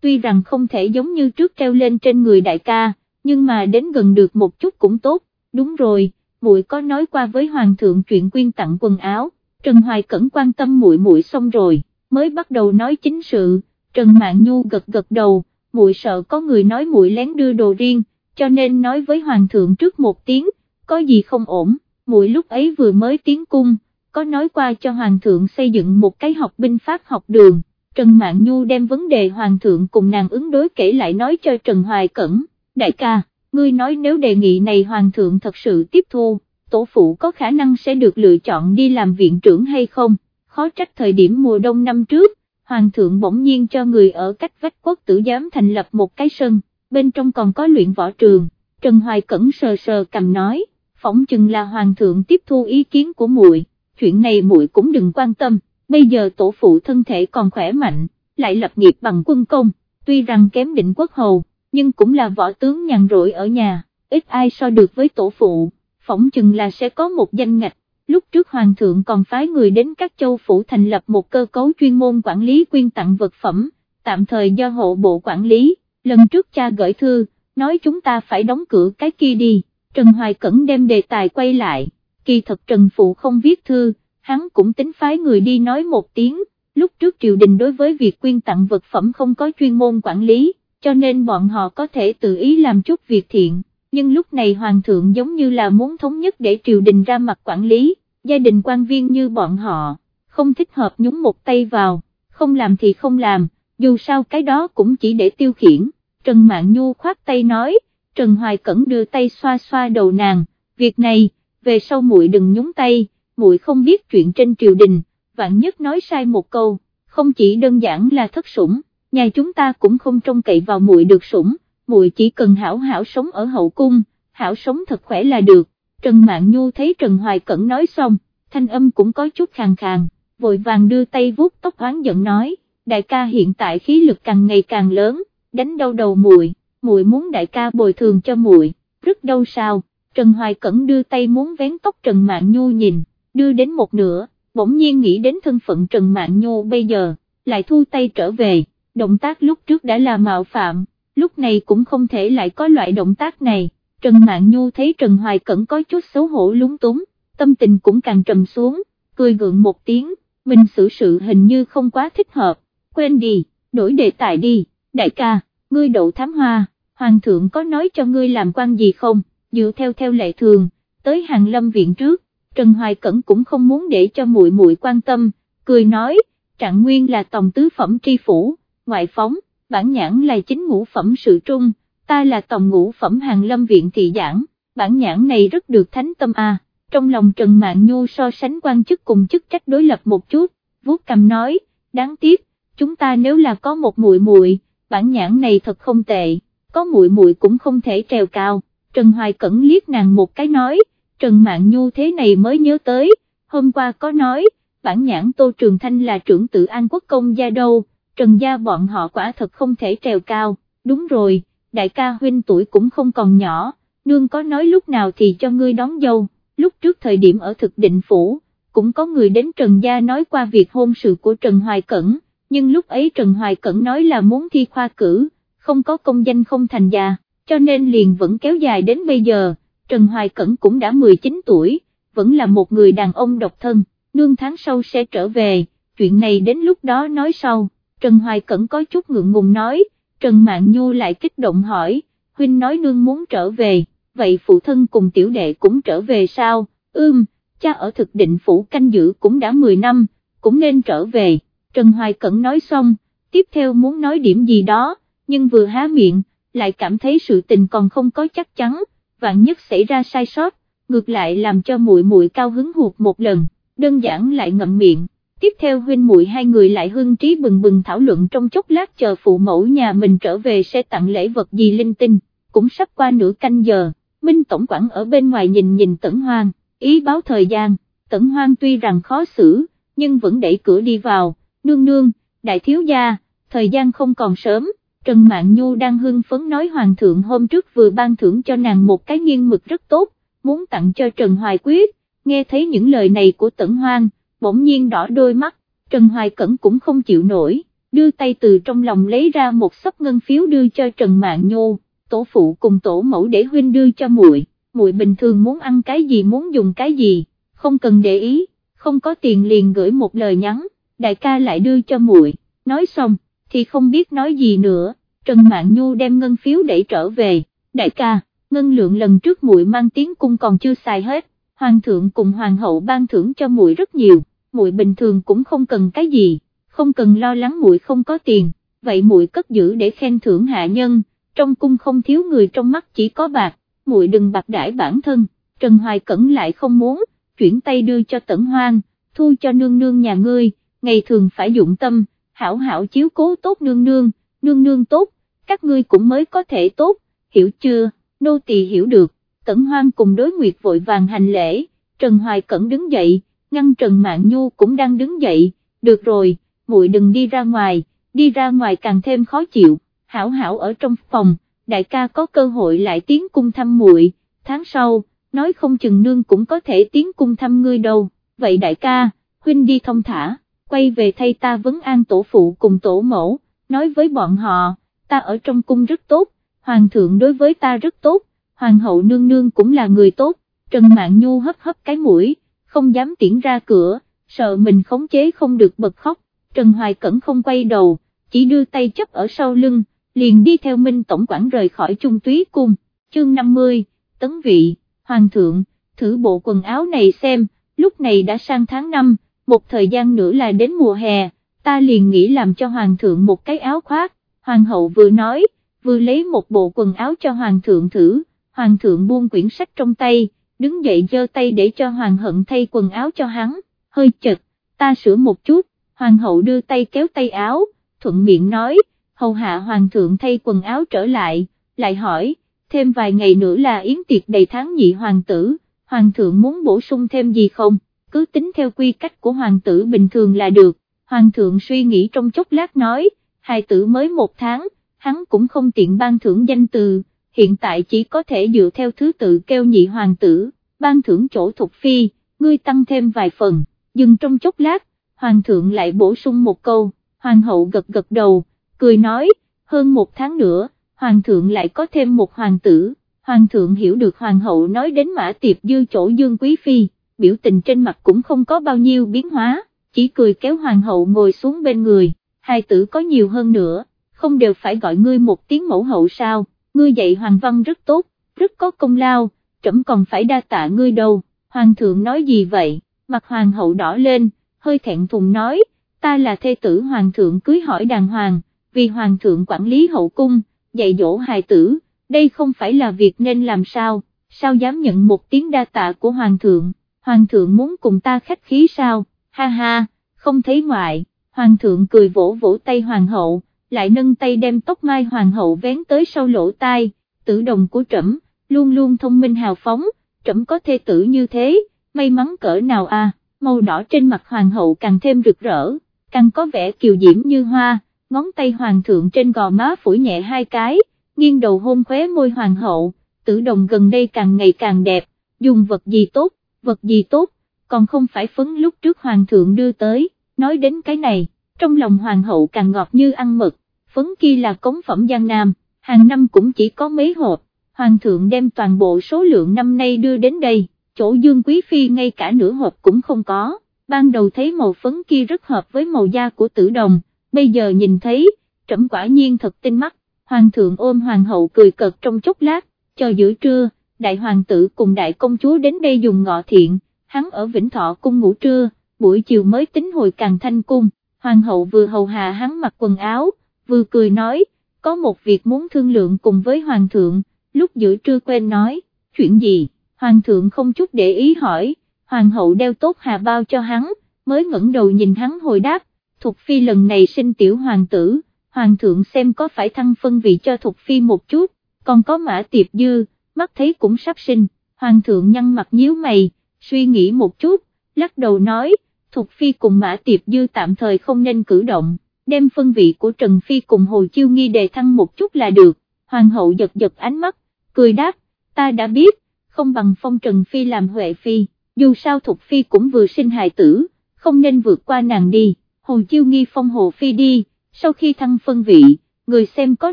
tuy rằng không thể giống như trước treo lên trên người đại ca, nhưng mà đến gần được một chút cũng tốt, đúng rồi, muội có nói qua với hoàng thượng chuyện quyên tặng quần áo, Trần Hoài Cẩn quan tâm muội muội xong rồi, mới bắt đầu nói chính sự, Trần Mạn Nhu gật gật đầu, muội sợ có người nói muội lén đưa đồ riêng, cho nên nói với hoàng thượng trước một tiếng, có gì không ổn, muội lúc ấy vừa mới tiến cung, có nói qua cho hoàng thượng xây dựng một cái học binh pháp học đường, Trần Mạn Nhu đem vấn đề hoàng thượng cùng nàng ứng đối kể lại nói cho Trần Hoài Cẩn, đại ca, ngươi nói nếu đề nghị này hoàng thượng thật sự tiếp thu, tổ phụ có khả năng sẽ được lựa chọn đi làm viện trưởng hay không, khó trách thời điểm mùa đông năm trước, hoàng thượng bỗng nhiên cho người ở cách vách quốc tử giám thành lập một cái sân, bên trong còn có luyện võ trường, Trần Hoài Cẩn sờ sờ cầm nói, phỏng chừng là hoàng thượng tiếp thu ý kiến của muội, chuyện này muội cũng đừng quan tâm, bây giờ tổ phụ thân thể còn khỏe mạnh, lại lập nghiệp bằng quân công, tuy rằng kém định quốc hầu, nhưng cũng là võ tướng nhàn rỗi ở nhà, ít ai so được với tổ phụ, phỏng chừng là sẽ có một danh ngạch, lúc trước hoàng thượng còn phái người đến các châu phủ thành lập một cơ cấu chuyên môn quản lý quyên tặng vật phẩm, tạm thời do hộ bộ quản lý, lần trước cha gửi thư, nói chúng ta phải đóng cửa cái kia đi, Trần Hoài Cẩn đem đề tài quay lại, kỳ thật Trần Phụ không viết thư, hắn cũng tính phái người đi nói một tiếng, lúc trước triều đình đối với việc quyên tặng vật phẩm không có chuyên môn quản lý, cho nên bọn họ có thể tự ý làm chút việc thiện, nhưng lúc này hoàng thượng giống như là muốn thống nhất để triều đình ra mặt quản lý, gia đình quan viên như bọn họ, không thích hợp nhúng một tay vào, không làm thì không làm, dù sao cái đó cũng chỉ để tiêu khiển, Trần Mạn Nhu khoát tay nói, Trần Hoài Cẩn đưa tay xoa xoa đầu nàng, việc này, về sau muội đừng nhúng tay, muội không biết chuyện trên triều đình, vạn nhất nói sai một câu, không chỉ đơn giản là thất sủng, nhà chúng ta cũng không trông cậy vào muội được sủng, muội chỉ cần hảo hảo sống ở hậu cung, hảo sống thật khỏe là được, Trần Mạn Nhu thấy Trần Hoài Cẩn nói xong, thanh âm cũng có chút khàn khàn, vội vàng đưa tay vuốt tóc oán giận nói, đại ca hiện tại khí lực càng ngày càng lớn, đánh đau đầu muội, muội muốn đại ca bồi thường cho muội, rất đau sao, Trần Hoài Cẩn đưa tay muốn vén tóc Trần Mạn Nhu nhìn, đưa đến một nửa, bỗng nhiên nghĩ đến thân phận Trần Mạn Nhu bây giờ, lại thu tay trở về, động tác lúc trước đã là mạo phạm, lúc này cũng không thể lại có loại động tác này, Trần Mạn Nhu thấy Trần Hoài Cẩn có chút xấu hổ lúng túng, tâm tình cũng càng trầm xuống, cười gượng một tiếng, mình xử sự hình như không quá thích hợp, quên đi, đổi đề tài đi, đại ca, ngươi đậu thám hoa, hoàng thượng có nói cho ngươi làm quan gì không, dựa theo theo lệ thường, tới hàng lâm viện trước, Trần Hoài Cẩn cũng không muốn để cho muội muội quan tâm, cười nói, trạng nguyên là tòng tứ phẩm tri phủ, ngoại phóng, bản nhãn là chính ngũ phẩm sự trung, ta là tòng ngũ phẩm hàng lâm viện thị giảng, bản nhãn này rất được thánh tâm a. trong lòng Trần Mạn Nhu so sánh quan chức cùng chức trách đối lập một chút, vuốt cầm nói, đáng tiếc, chúng ta nếu là có một muội muội, bản nhãn này thật không tệ, có muội muội cũng không thể trèo cao, Trần Hoài Cẩn liếc nàng một cái nói, Trần Mạn Nhu thế này mới nhớ tới, hôm qua có nói, bản nhãn Tô Trường Thanh là trưởng tự An Quốc công gia đâu, Trần gia bọn họ quả thật không thể trèo cao, đúng rồi, đại ca huynh tuổi cũng không còn nhỏ, nương có nói lúc nào thì cho ngươi đón dâu, lúc trước thời điểm ở thực định phủ, cũng có người đến Trần gia nói qua việc hôn sự của Trần Hoài Cẩn, nhưng lúc ấy Trần Hoài Cẩn nói là muốn thi khoa cử, không có công danh không thành già, cho nên liền vẫn kéo dài đến bây giờ, Trần Hoài Cẩn cũng đã 19 tuổi, vẫn là một người đàn ông độc thân, nương tháng sau sẽ trở về, chuyện này đến lúc đó nói sau, Trần Hoài Cẩn có chút ngượng ngùng nói, Trần Mạn Nhu lại kích động hỏi, huynh nói nương muốn trở về, vậy phụ thân cùng tiểu đệ cũng trở về sao, ưm, cha ở thực định phủ canh giữ cũng đã 10 năm, cũng nên trở về, Trần Hoài Cẩn nói xong, tiếp theo muốn nói điểm gì đó, nhưng vừa há miệng, lại cảm thấy sự tình còn không có chắc chắn, vạn nhất xảy ra sai sót, ngược lại làm cho muội muội cao hứng hụt một lần, đơn giản lại ngậm miệng. Tiếp theo huynh muội hai người lại hưng trí bừng bừng thảo luận trong chốc lát chờ phụ mẫu nhà mình trở về sẽ tặng lễ vật gì linh tinh, cũng sắp qua nửa canh giờ, Minh Tổng quản ở bên ngoài nhìn nhìn Tẩn Hoang, ý báo thời gian, Tẩn Hoang tuy rằng khó xử, nhưng vẫn đẩy cửa đi vào, nương nương, đại thiếu gia, thời gian không còn sớm, Trần Mạn Nhu đang hưng phấn nói Hoàng thượng hôm trước vừa ban thưởng cho nàng một cái nghiêng mực rất tốt, muốn tặng cho Trần Hoài Quyết, nghe thấy những lời này của Tẩn Hoang, bỗng nhiên đỏ đôi mắt, Trần Hoài Cẩn cũng không chịu nổi, đưa tay từ trong lòng lấy ra một sấp ngân phiếu đưa cho Trần Mạn Nhô, tổ phụ cùng tổ mẫu để huynh đưa cho muội, muội bình thường muốn ăn cái gì muốn dùng cái gì, không cần để ý, không có tiền liền gửi một lời nhắn, đại ca lại đưa cho muội, nói xong, thì không biết nói gì nữa, Trần Mạn Nhu đem ngân phiếu đẩy trở về, đại ca, ngân lượng lần trước muội mang tiếng cung còn chưa xài hết, hoàng thượng cùng hoàng hậu ban thưởng cho muội rất nhiều, muội bình thường cũng không cần cái gì, không cần lo lắng muội không có tiền, vậy muội cất giữ để khen thưởng hạ nhân, trong cung không thiếu người trong mắt chỉ có bạc, muội đừng bạc đãi bản thân, Trần Hoài Cẩn lại không muốn, chuyển tay đưa cho Tẩn Hoang, thu cho nương nương nhà ngươi, ngày thường phải dụng tâm, hảo hảo chiếu cố tốt nương nương, nương nương tốt, các ngươi cũng mới có thể tốt, hiểu chưa, nô tỳ hiểu được, Tẩn Hoang cùng đối nguyệt vội vàng hành lễ, Trần Hoài Cẩn đứng dậy, ngăn Trần Mạn Nhu cũng đang đứng dậy, được rồi, muội đừng đi ra ngoài, đi ra ngoài càng thêm khó chịu, hảo hảo ở trong phòng, đại ca có cơ hội lại tiến cung thăm muội, tháng sau, nói không chừng nương cũng có thể tiến cung thăm ngươi đâu, vậy đại ca, huynh đi thông thả, quay về thay ta vấn an tổ phụ cùng tổ mẫu, nói với bọn họ, ta ở trong cung rất tốt, hoàng thượng đối với ta rất tốt, hoàng hậu nương nương cũng là người tốt, Trần Mạn Nhu hấp hấp cái mũi, không dám tiễn ra cửa, sợ mình khống chế không được bật khóc, Trần Hoài Cẩn không quay đầu, chỉ đưa tay chấp ở sau lưng, liền đi theo Minh Tổng quản rời khỏi trung túy cung, chương 50, tấn vị, Hoàng thượng, thử bộ quần áo này xem, lúc này đã sang tháng 5, một thời gian nữa là đến mùa hè, ta liền nghĩ làm cho Hoàng thượng một cái áo khoác, Hoàng hậu vừa nói, vừa lấy một bộ quần áo cho Hoàng thượng thử, Hoàng thượng buông quyển sách trong tay, đứng dậy giơ tay để cho Hoàng hận thay quần áo cho hắn, hơi chật, ta sửa một chút, Hoàng hậu đưa tay kéo tay áo, thuận miệng nói, hầu hạ Hoàng thượng thay quần áo trở lại, lại hỏi, thêm vài ngày nữa là yến tiệc đầy tháng nhị hoàng tử, Hoàng thượng muốn bổ sung thêm gì không, cứ tính theo quy cách của Hoàng tử bình thường là được, Hoàng thượng suy nghĩ trong chốc lát nói, hài tử mới một tháng, hắn cũng không tiện ban thưởng danh từ, hiện tại chỉ có thể dựa theo thứ tự kêu nhị hoàng tử, ban thưởng chỗ thuộc phi, ngươi tăng thêm vài phần, dừng trong chốc lát, hoàng thượng lại bổ sung một câu, hoàng hậu gật gật đầu, cười nói, hơn một tháng nữa, hoàng thượng lại có thêm một hoàng tử, hoàng thượng hiểu được hoàng hậu nói đến mã tiệp dư chỗ dương quý phi, biểu tình trên mặt cũng không có bao nhiêu biến hóa, chỉ cười kéo hoàng hậu ngồi xuống bên người. Hai tử có nhiều hơn nữa, không đều phải gọi ngươi một tiếng mẫu hậu sao, ngươi dạy hoàng văn rất tốt, rất có công lao, trẫm còn phải đa tạ ngươi đâu, hoàng thượng nói gì vậy, mặt hoàng hậu đỏ lên, hơi thẹn thùng nói, ta là thê tử hoàng thượng cưới hỏi đàng hoàng, vì hoàng thượng quản lý hậu cung, dạy dỗ hài tử, đây không phải là việc nên làm sao, sao dám nhận một tiếng đa tạ của Hoàng thượng, Hoàng thượng muốn cùng ta khách khí sao, ha ha, không thấy ngoại, Hoàng thượng cười vỗ vỗ tay Hoàng hậu, lại nâng tay đem tóc mai Hoàng hậu vén tới sau lỗ tai, tử đồng của trẫm luôn luôn thông minh hào phóng, trẫm có thê tử như thế, may mắn cỡ nào à, màu đỏ trên mặt Hoàng hậu càng thêm rực rỡ, càng có vẻ kiều diễm như hoa, ngón tay Hoàng thượng trên gò má phủi nhẹ hai cái, nghiêng đầu hôn khóe môi Hoàng hậu, tử đồng gần đây càng ngày càng đẹp, dùng vật gì tốt, vật gì tốt, còn không phải phấn lúc trước hoàng thượng đưa tới, nói đến cái này, trong lòng hoàng hậu càng ngọt như ăn mực, phấn kia là cống phẩm Giang Nam, hàng năm cũng chỉ có mấy hộp, hoàng thượng đem toàn bộ số lượng năm nay đưa đến đây, chỗ dương quý phi ngay cả nửa hộp cũng không có, ban đầu thấy màu phấn kia rất hợp với màu da của tử đồng, bây giờ nhìn thấy, trẫm quả nhiên thật tinh mắt, hoàng thượng ôm hoàng hậu cười cợt trong chốc lát, cho giữa trưa, đại hoàng tử cùng đại công chúa đến đây dùng ngọ thiện, hắn ở Vĩnh Thọ cung ngủ trưa, buổi chiều mới tính hồi càng thanh cung, hoàng hậu vừa hầu hạ hắn mặc quần áo, vừa cười nói, có một việc muốn thương lượng cùng với hoàng thượng, lúc giữa trưa quên nói, chuyện gì, hoàng thượng không chút để ý hỏi, hoàng hậu đeo tốt hà bao cho hắn, mới ngẩng đầu nhìn hắn hồi đáp, Thục Phi lần này sinh tiểu hoàng tử, hoàng thượng xem có phải thăng phân vị cho Thục Phi một chút, còn có mã tiệp dư, mắt thấy cũng sắp sinh, hoàng thượng nhăn mặt nhíu mày, suy nghĩ một chút, lắc đầu nói, Thục Phi cùng mã tiệp dư tạm thời không nên cử động, đem phân vị của Trần Phi cùng Hồ Chiêu Nghi đề thăng một chút là được, hoàng hậu giật giật ánh mắt, cười đáp, ta đã biết, không bằng phong Trần Phi làm Huệ Phi, dù sao Thục Phi cũng vừa sinh hài tử, không nên vượt qua nàng đi, Hồ Chiêu Nghi phong Hồ Phi đi, sau khi thăng phân vị, người xem có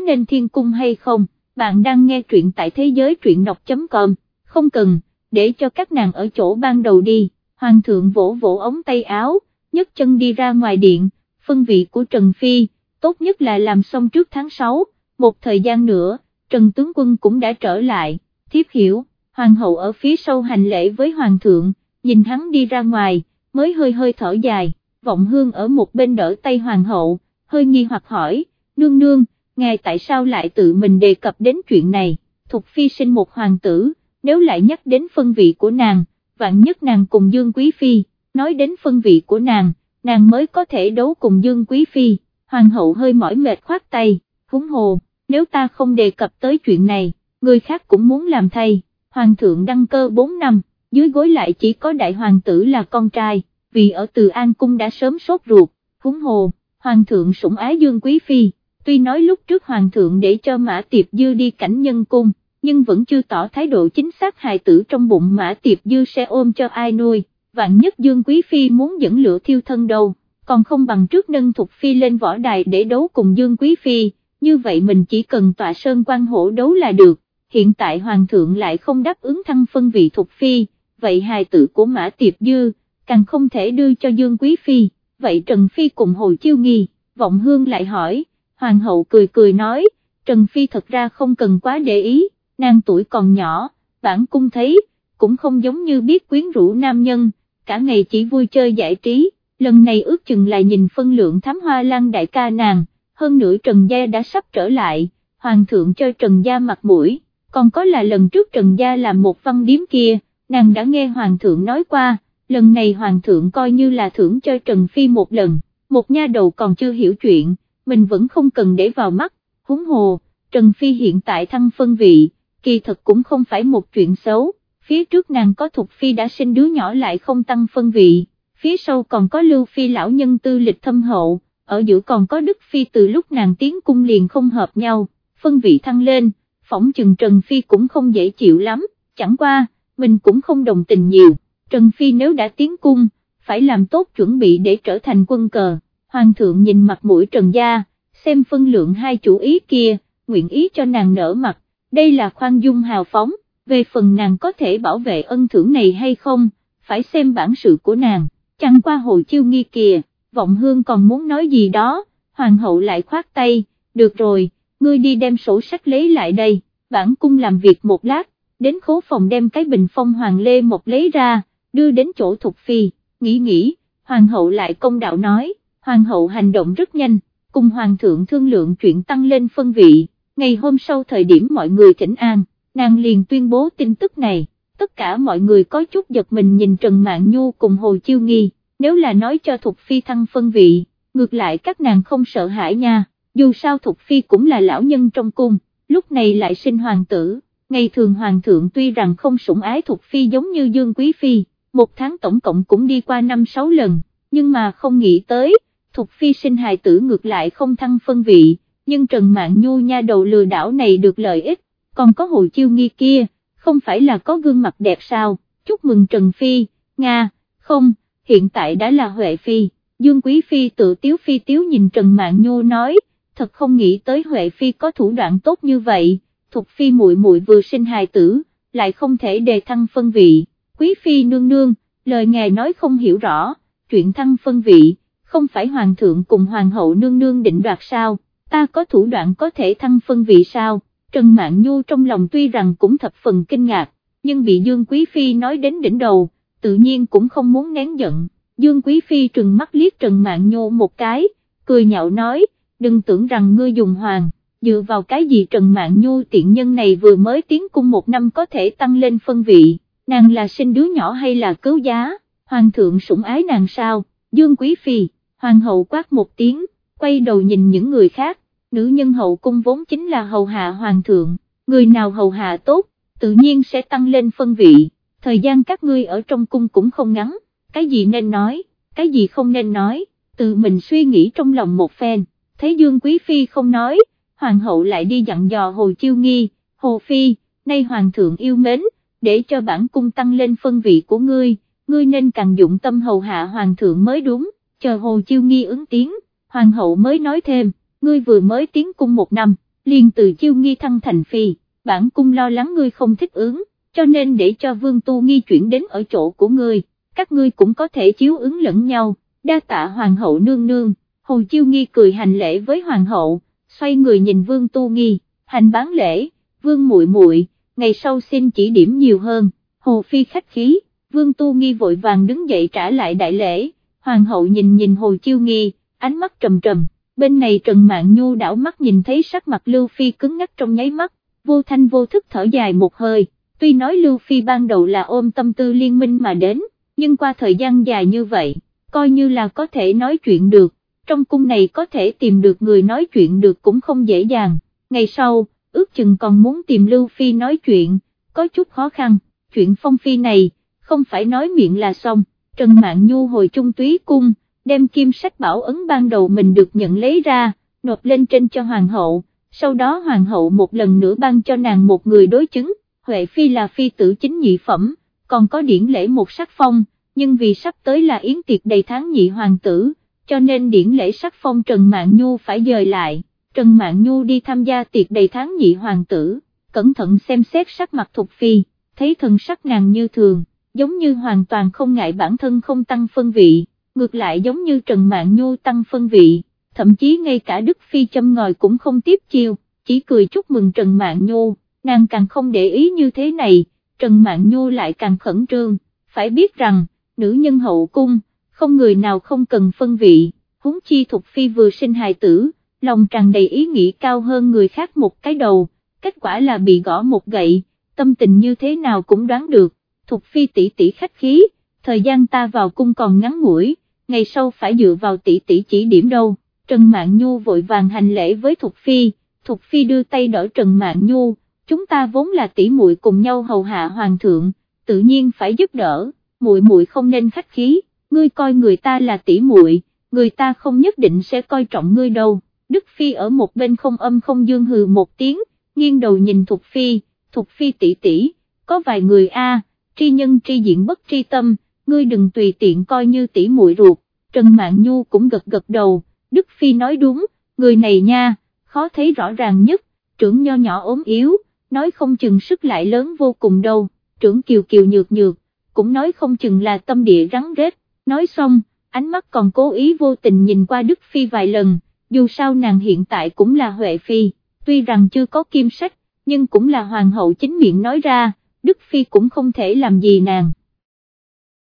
nên thiên cung hay không bạn đang nghe truyện tại thế giới truyện đọc.com, không cần, để cho các nàng ở chỗ ban đầu đi, hoàng thượng vỗ vỗ ống tay áo, nhấc chân đi ra ngoài điện, phân vị của Trần Phi, tốt nhất là làm xong trước tháng 6, một thời gian nữa, Trần Tướng Quân cũng đã trở lại, thiếp hiểu, hoàng hậu ở phía sau hành lễ với hoàng thượng, nhìn hắn đi ra ngoài, mới hơi hơi thở dài, vọng hương ở một bên đỡ tay hoàng hậu, hơi nghi hoặc hỏi, nương nương, ngài tại sao lại tự mình đề cập đến chuyện này, Thục Phi sinh một hoàng tử, nếu lại nhắc đến phân vị của nàng, vạn nhất nàng cùng Dương Quý Phi, nói đến phân vị của nàng, nàng mới có thể đấu cùng Dương Quý Phi, hoàng hậu hơi mỏi mệt khoát tay, húng hồ, nếu ta không đề cập tới chuyện này, người khác cũng muốn làm thay, hoàng thượng đăng cơ 4 năm, dưới gối lại chỉ có đại hoàng tử là con trai, vì ở Từ An Cung đã sớm sốt ruột, húng hồ, hoàng thượng sủng ái Dương Quý Phi tuy nói lúc trước hoàng thượng để cho Mã Tiệp Dư đi cảnh nhân cung, nhưng vẫn chưa tỏ thái độ chính xác hài tử trong bụng Mã Tiệp Dư sẽ ôm cho ai nuôi, vạn nhất Dương Quý Phi muốn dẫn lửa thiêu thân đâu, còn không bằng trước nâng Thục Phi lên võ đài để đấu cùng Dương Quý Phi, như vậy mình chỉ cần tọa sơn quan hổ đấu là được, hiện tại hoàng thượng lại không đáp ứng thăng phân vị Thục Phi, vậy hài tử của Mã Tiệp Dư, càng không thể đưa cho Dương Quý Phi, vậy Trần Phi cùng Hồ Chiêu Nghi, Vọng Hương lại hỏi, hoàng hậu cười cười nói, Trần Phi thật ra không cần quá để ý, nàng tuổi còn nhỏ, bản cung thấy, cũng không giống như biết quyến rũ nam nhân, cả ngày chỉ vui chơi giải trí, lần này ước chừng là nhìn phân lượng thám hoa lan đại ca nàng, hơn nữa Trần Gia đã sắp trở lại, hoàng thượng cho Trần Gia mặt mũi, còn có là lần trước Trần Gia làm một văn điếm kia, nàng đã nghe hoàng thượng nói qua, lần này hoàng thượng coi như là thưởng cho Trần Phi một lần, một nha đầu còn chưa hiểu chuyện mình vẫn không cần để vào mắt, huống hồ, Trần Phi hiện tại thăng phân vị, kỳ thật cũng không phải một chuyện xấu, phía trước nàng có Thục Phi đã sinh đứa nhỏ lại không tăng phân vị, phía sau còn có Lưu Phi lão nhân tư lịch thâm hậu, ở giữa còn có Đức Phi từ lúc nàng tiến cung liền không hợp nhau, phân vị thăng lên, phỏng chừng Trần Phi cũng không dễ chịu lắm, chẳng qua, mình cũng không đồng tình nhiều, Trần Phi nếu đã tiến cung, phải làm tốt chuẩn bị để trở thành quân cờ hoàng thượng nhìn mặt mũi trần gia, xem phân lượng hai chủ ý kia, nguyện ý cho nàng nở mặt, đây là khoan dung hào phóng, về phần nàng có thể bảo vệ ân thưởng này hay không, phải xem bản sự của nàng, chăng qua hồi chiêu nghi kìa, vọng hương còn muốn nói gì đó, hoàng hậu lại khoát tay, được rồi, ngươi đi đem sổ sách lấy lại đây, bản cung làm việc một lát, đến khố phòng đem cái bình phong hoàng lê một lấy ra, đưa đến chỗ thục phi, nghĩ nghĩ, hoàng hậu lại công đạo nói, hoàng hậu hành động rất nhanh, cùng hoàng thượng thương lượng chuyện tăng lên phân vị, ngày hôm sau thời điểm mọi người thỉnh an, nàng liền tuyên bố tin tức này, tất cả mọi người có chút giật mình nhìn Trần Mạn Nhu cùng Hồ Chiêu Nghi, nếu là nói cho Thục Phi thăng phân vị, ngược lại các nàng không sợ hãi nha, dù sao Thục Phi cũng là lão nhân trong cung, lúc này lại sinh hoàng tử, ngày thường hoàng thượng tuy rằng không sủng ái Thục Phi giống như Dương Quý Phi, một tháng tổng cộng cũng đi qua 5-6 lần, nhưng mà không nghĩ tới, Thục Phi sinh hài tử ngược lại không thăng phân vị, nhưng Trần Mạn Nhu nha đầu lừa đảo này được lợi ích, còn có Hồ Chiêu Nghi kia, không phải là có gương mặt đẹp sao, chúc mừng Trần Phi, Nga, không, hiện tại đã là Huệ Phi, Dương Quý Phi tự tiếu phi tiếu nhìn Trần mạng Nhu nói, thật không nghĩ tới Huệ Phi có thủ đoạn tốt như vậy, Thục Phi muội muội vừa sinh hài tử, lại không thể đề thăng phân vị, Quý Phi nương nương, lời ngài nói không hiểu rõ, chuyện thăng phân vị, không phải Hoàng thượng cùng Hoàng hậu nương nương định đoạt sao, ta có thủ đoạn có thể thăng phân vị sao? Trần Mạn Nhu trong lòng tuy rằng cũng thập phần kinh ngạc, nhưng bị Dương Quý Phi nói đến đỉnh đầu, tự nhiên cũng không muốn nén giận. Dương Quý Phi trừng mắt liếc Trần Mạn Nhu một cái, cười nhạo nói, đừng tưởng rằng ngươi dùng hoàng, dựa vào cái gì Trần Mạn Nhu tiện nhân này vừa mới tiến cung một năm có thể tăng lên phân vị, nàng là sinh đứa nhỏ hay là cứu giá, hoàng thượng sủng ái nàng sao, Dương Quý Phi, hoàng hậu quát một tiếng, quay đầu nhìn những người khác, nữ nhân hậu cung vốn chính là hầu hạ hoàng thượng, người nào hầu hạ tốt, tự nhiên sẽ tăng lên phân vị, thời gian các ngươi ở trong cung cũng không ngắn, cái gì nên nói, cái gì không nên nói, tự mình suy nghĩ trong lòng một phen, thấy Dương Quý Phi không nói, hoàng hậu lại đi dặn dò Hồ Chiêu Nghi, Hồ Phi, nay hoàng thượng yêu mến, để cho bản cung tăng lên phân vị của ngươi, ngươi nên càng dụng tâm hầu hạ hoàng thượng mới đúng, chờ Hồ Chiêu Nghi ứng tiếng, hoàng hậu mới nói thêm ngươi vừa mới tiến cung một năm, liền từ chiêu nghi thăng thành phi, bản cung lo lắng ngươi không thích ứng, cho nên để cho vương tu nghi chuyển đến ở chỗ của ngươi, các ngươi cũng có thể chiếu ứng lẫn nhau, đa tạ hoàng hậu nương nương, hồ chiêu nghi cười hành lễ với hoàng hậu, xoay người nhìn vương tu nghi, hành bán lễ, vương muội muội, ngày sau xin chỉ điểm nhiều hơn, hồ phi khách khí, vương tu nghi vội vàng đứng dậy trả lại đại lễ, hoàng hậu nhìn nhìn hồ chiêu nghi, ánh mắt trầm trầm, bên này Trần Mạn Nhu đảo mắt nhìn thấy sắc mặt Lưu Phi cứng ngắc trong nháy mắt, vô thanh vô thức thở dài một hơi, tuy nói Lưu Phi ban đầu là ôm tâm tư liên minh mà đến, nhưng qua thời gian dài như vậy, coi như là có thể nói chuyện được, trong cung này có thể tìm được người nói chuyện được cũng không dễ dàng, ngày sau, ước chừng còn muốn tìm Lưu Phi nói chuyện, có chút khó khăn, chuyện Phong Phi này, không phải nói miệng là xong, Trần Mạn Nhu hồi trung túy cung, đem kim sách bảo ấn ban đầu mình được nhận lấy ra, nộp lên trên cho hoàng hậu, sau đó hoàng hậu một lần nữa ban cho nàng một người đối chứng, Huệ Phi là phi tử chính nhị phẩm, còn có điển lễ một sắc phong, nhưng vì sắp tới là yến tiệc đầy tháng nhị hoàng tử, cho nên điển lễ sắc phong Trần Mạn Nhu phải dời lại, Trần Mạn Nhu đi tham gia tiệc đầy tháng nhị hoàng tử, cẩn thận xem xét sắc mặt Thục Phi, thấy thần sắc nàng như thường, giống như hoàn toàn không ngại bản thân không tăng phân vị ngược lại giống như Trần Mạn Nhu tăng phân vị, thậm chí ngay cả Đức Phi châm ngòi cũng không tiếp chiêu, chỉ cười chúc mừng Trần Mạn Nhu, nàng càng không để ý như thế này, Trần Mạn Nhu lại càng khẩn trương, phải biết rằng, nữ nhân hậu cung, không người nào không cần phân vị, huống chi Thục Phi vừa sinh hài tử, lòng tràn đầy ý nghĩ cao hơn người khác một cái đầu, kết quả là bị gõ một gậy, tâm tình như thế nào cũng đoán được, Thục Phi tỷ tỷ khách khí, thời gian ta vào cung còn ngắn ngủi ngày sau phải dựa vào tỷ tỷ chỉ điểm đâu, Trần Mạn Nhu vội vàng hành lễ với Thục Phi, Thục Phi đưa tay đỡ Trần Mạn Nhu, chúng ta vốn là tỷ muội cùng nhau hầu hạ hoàng thượng, tự nhiên phải giúp đỡ, muội muội không nên khách khí, ngươi coi người ta là tỷ muội, người ta không nhất định sẽ coi trọng ngươi đâu. Đức Phi ở một bên không âm không dương hừ một tiếng, nghiêng đầu nhìn Thục Phi, Thục Phi tỷ tỷ, có vài người a, tri nhân tri diện bất tri tâm, ngươi đừng tùy tiện coi như tỷ muội ruột, Trần Mạn Nhu cũng gật gật đầu, Đức Phi nói đúng, người này nha, khó thấy rõ ràng nhất, trưởng nho nhỏ ốm yếu, nói không chừng sức lại lớn vô cùng đâu, trưởng kiều kiều nhược nhược, cũng nói không chừng là tâm địa rắn rết, nói xong, ánh mắt còn cố ý vô tình nhìn qua Đức Phi vài lần, dù sao nàng hiện tại cũng là Huệ Phi, tuy rằng chưa có kim sách, nhưng cũng là hoàng hậu chính miệng nói ra, Đức Phi cũng không thể làm gì nàng.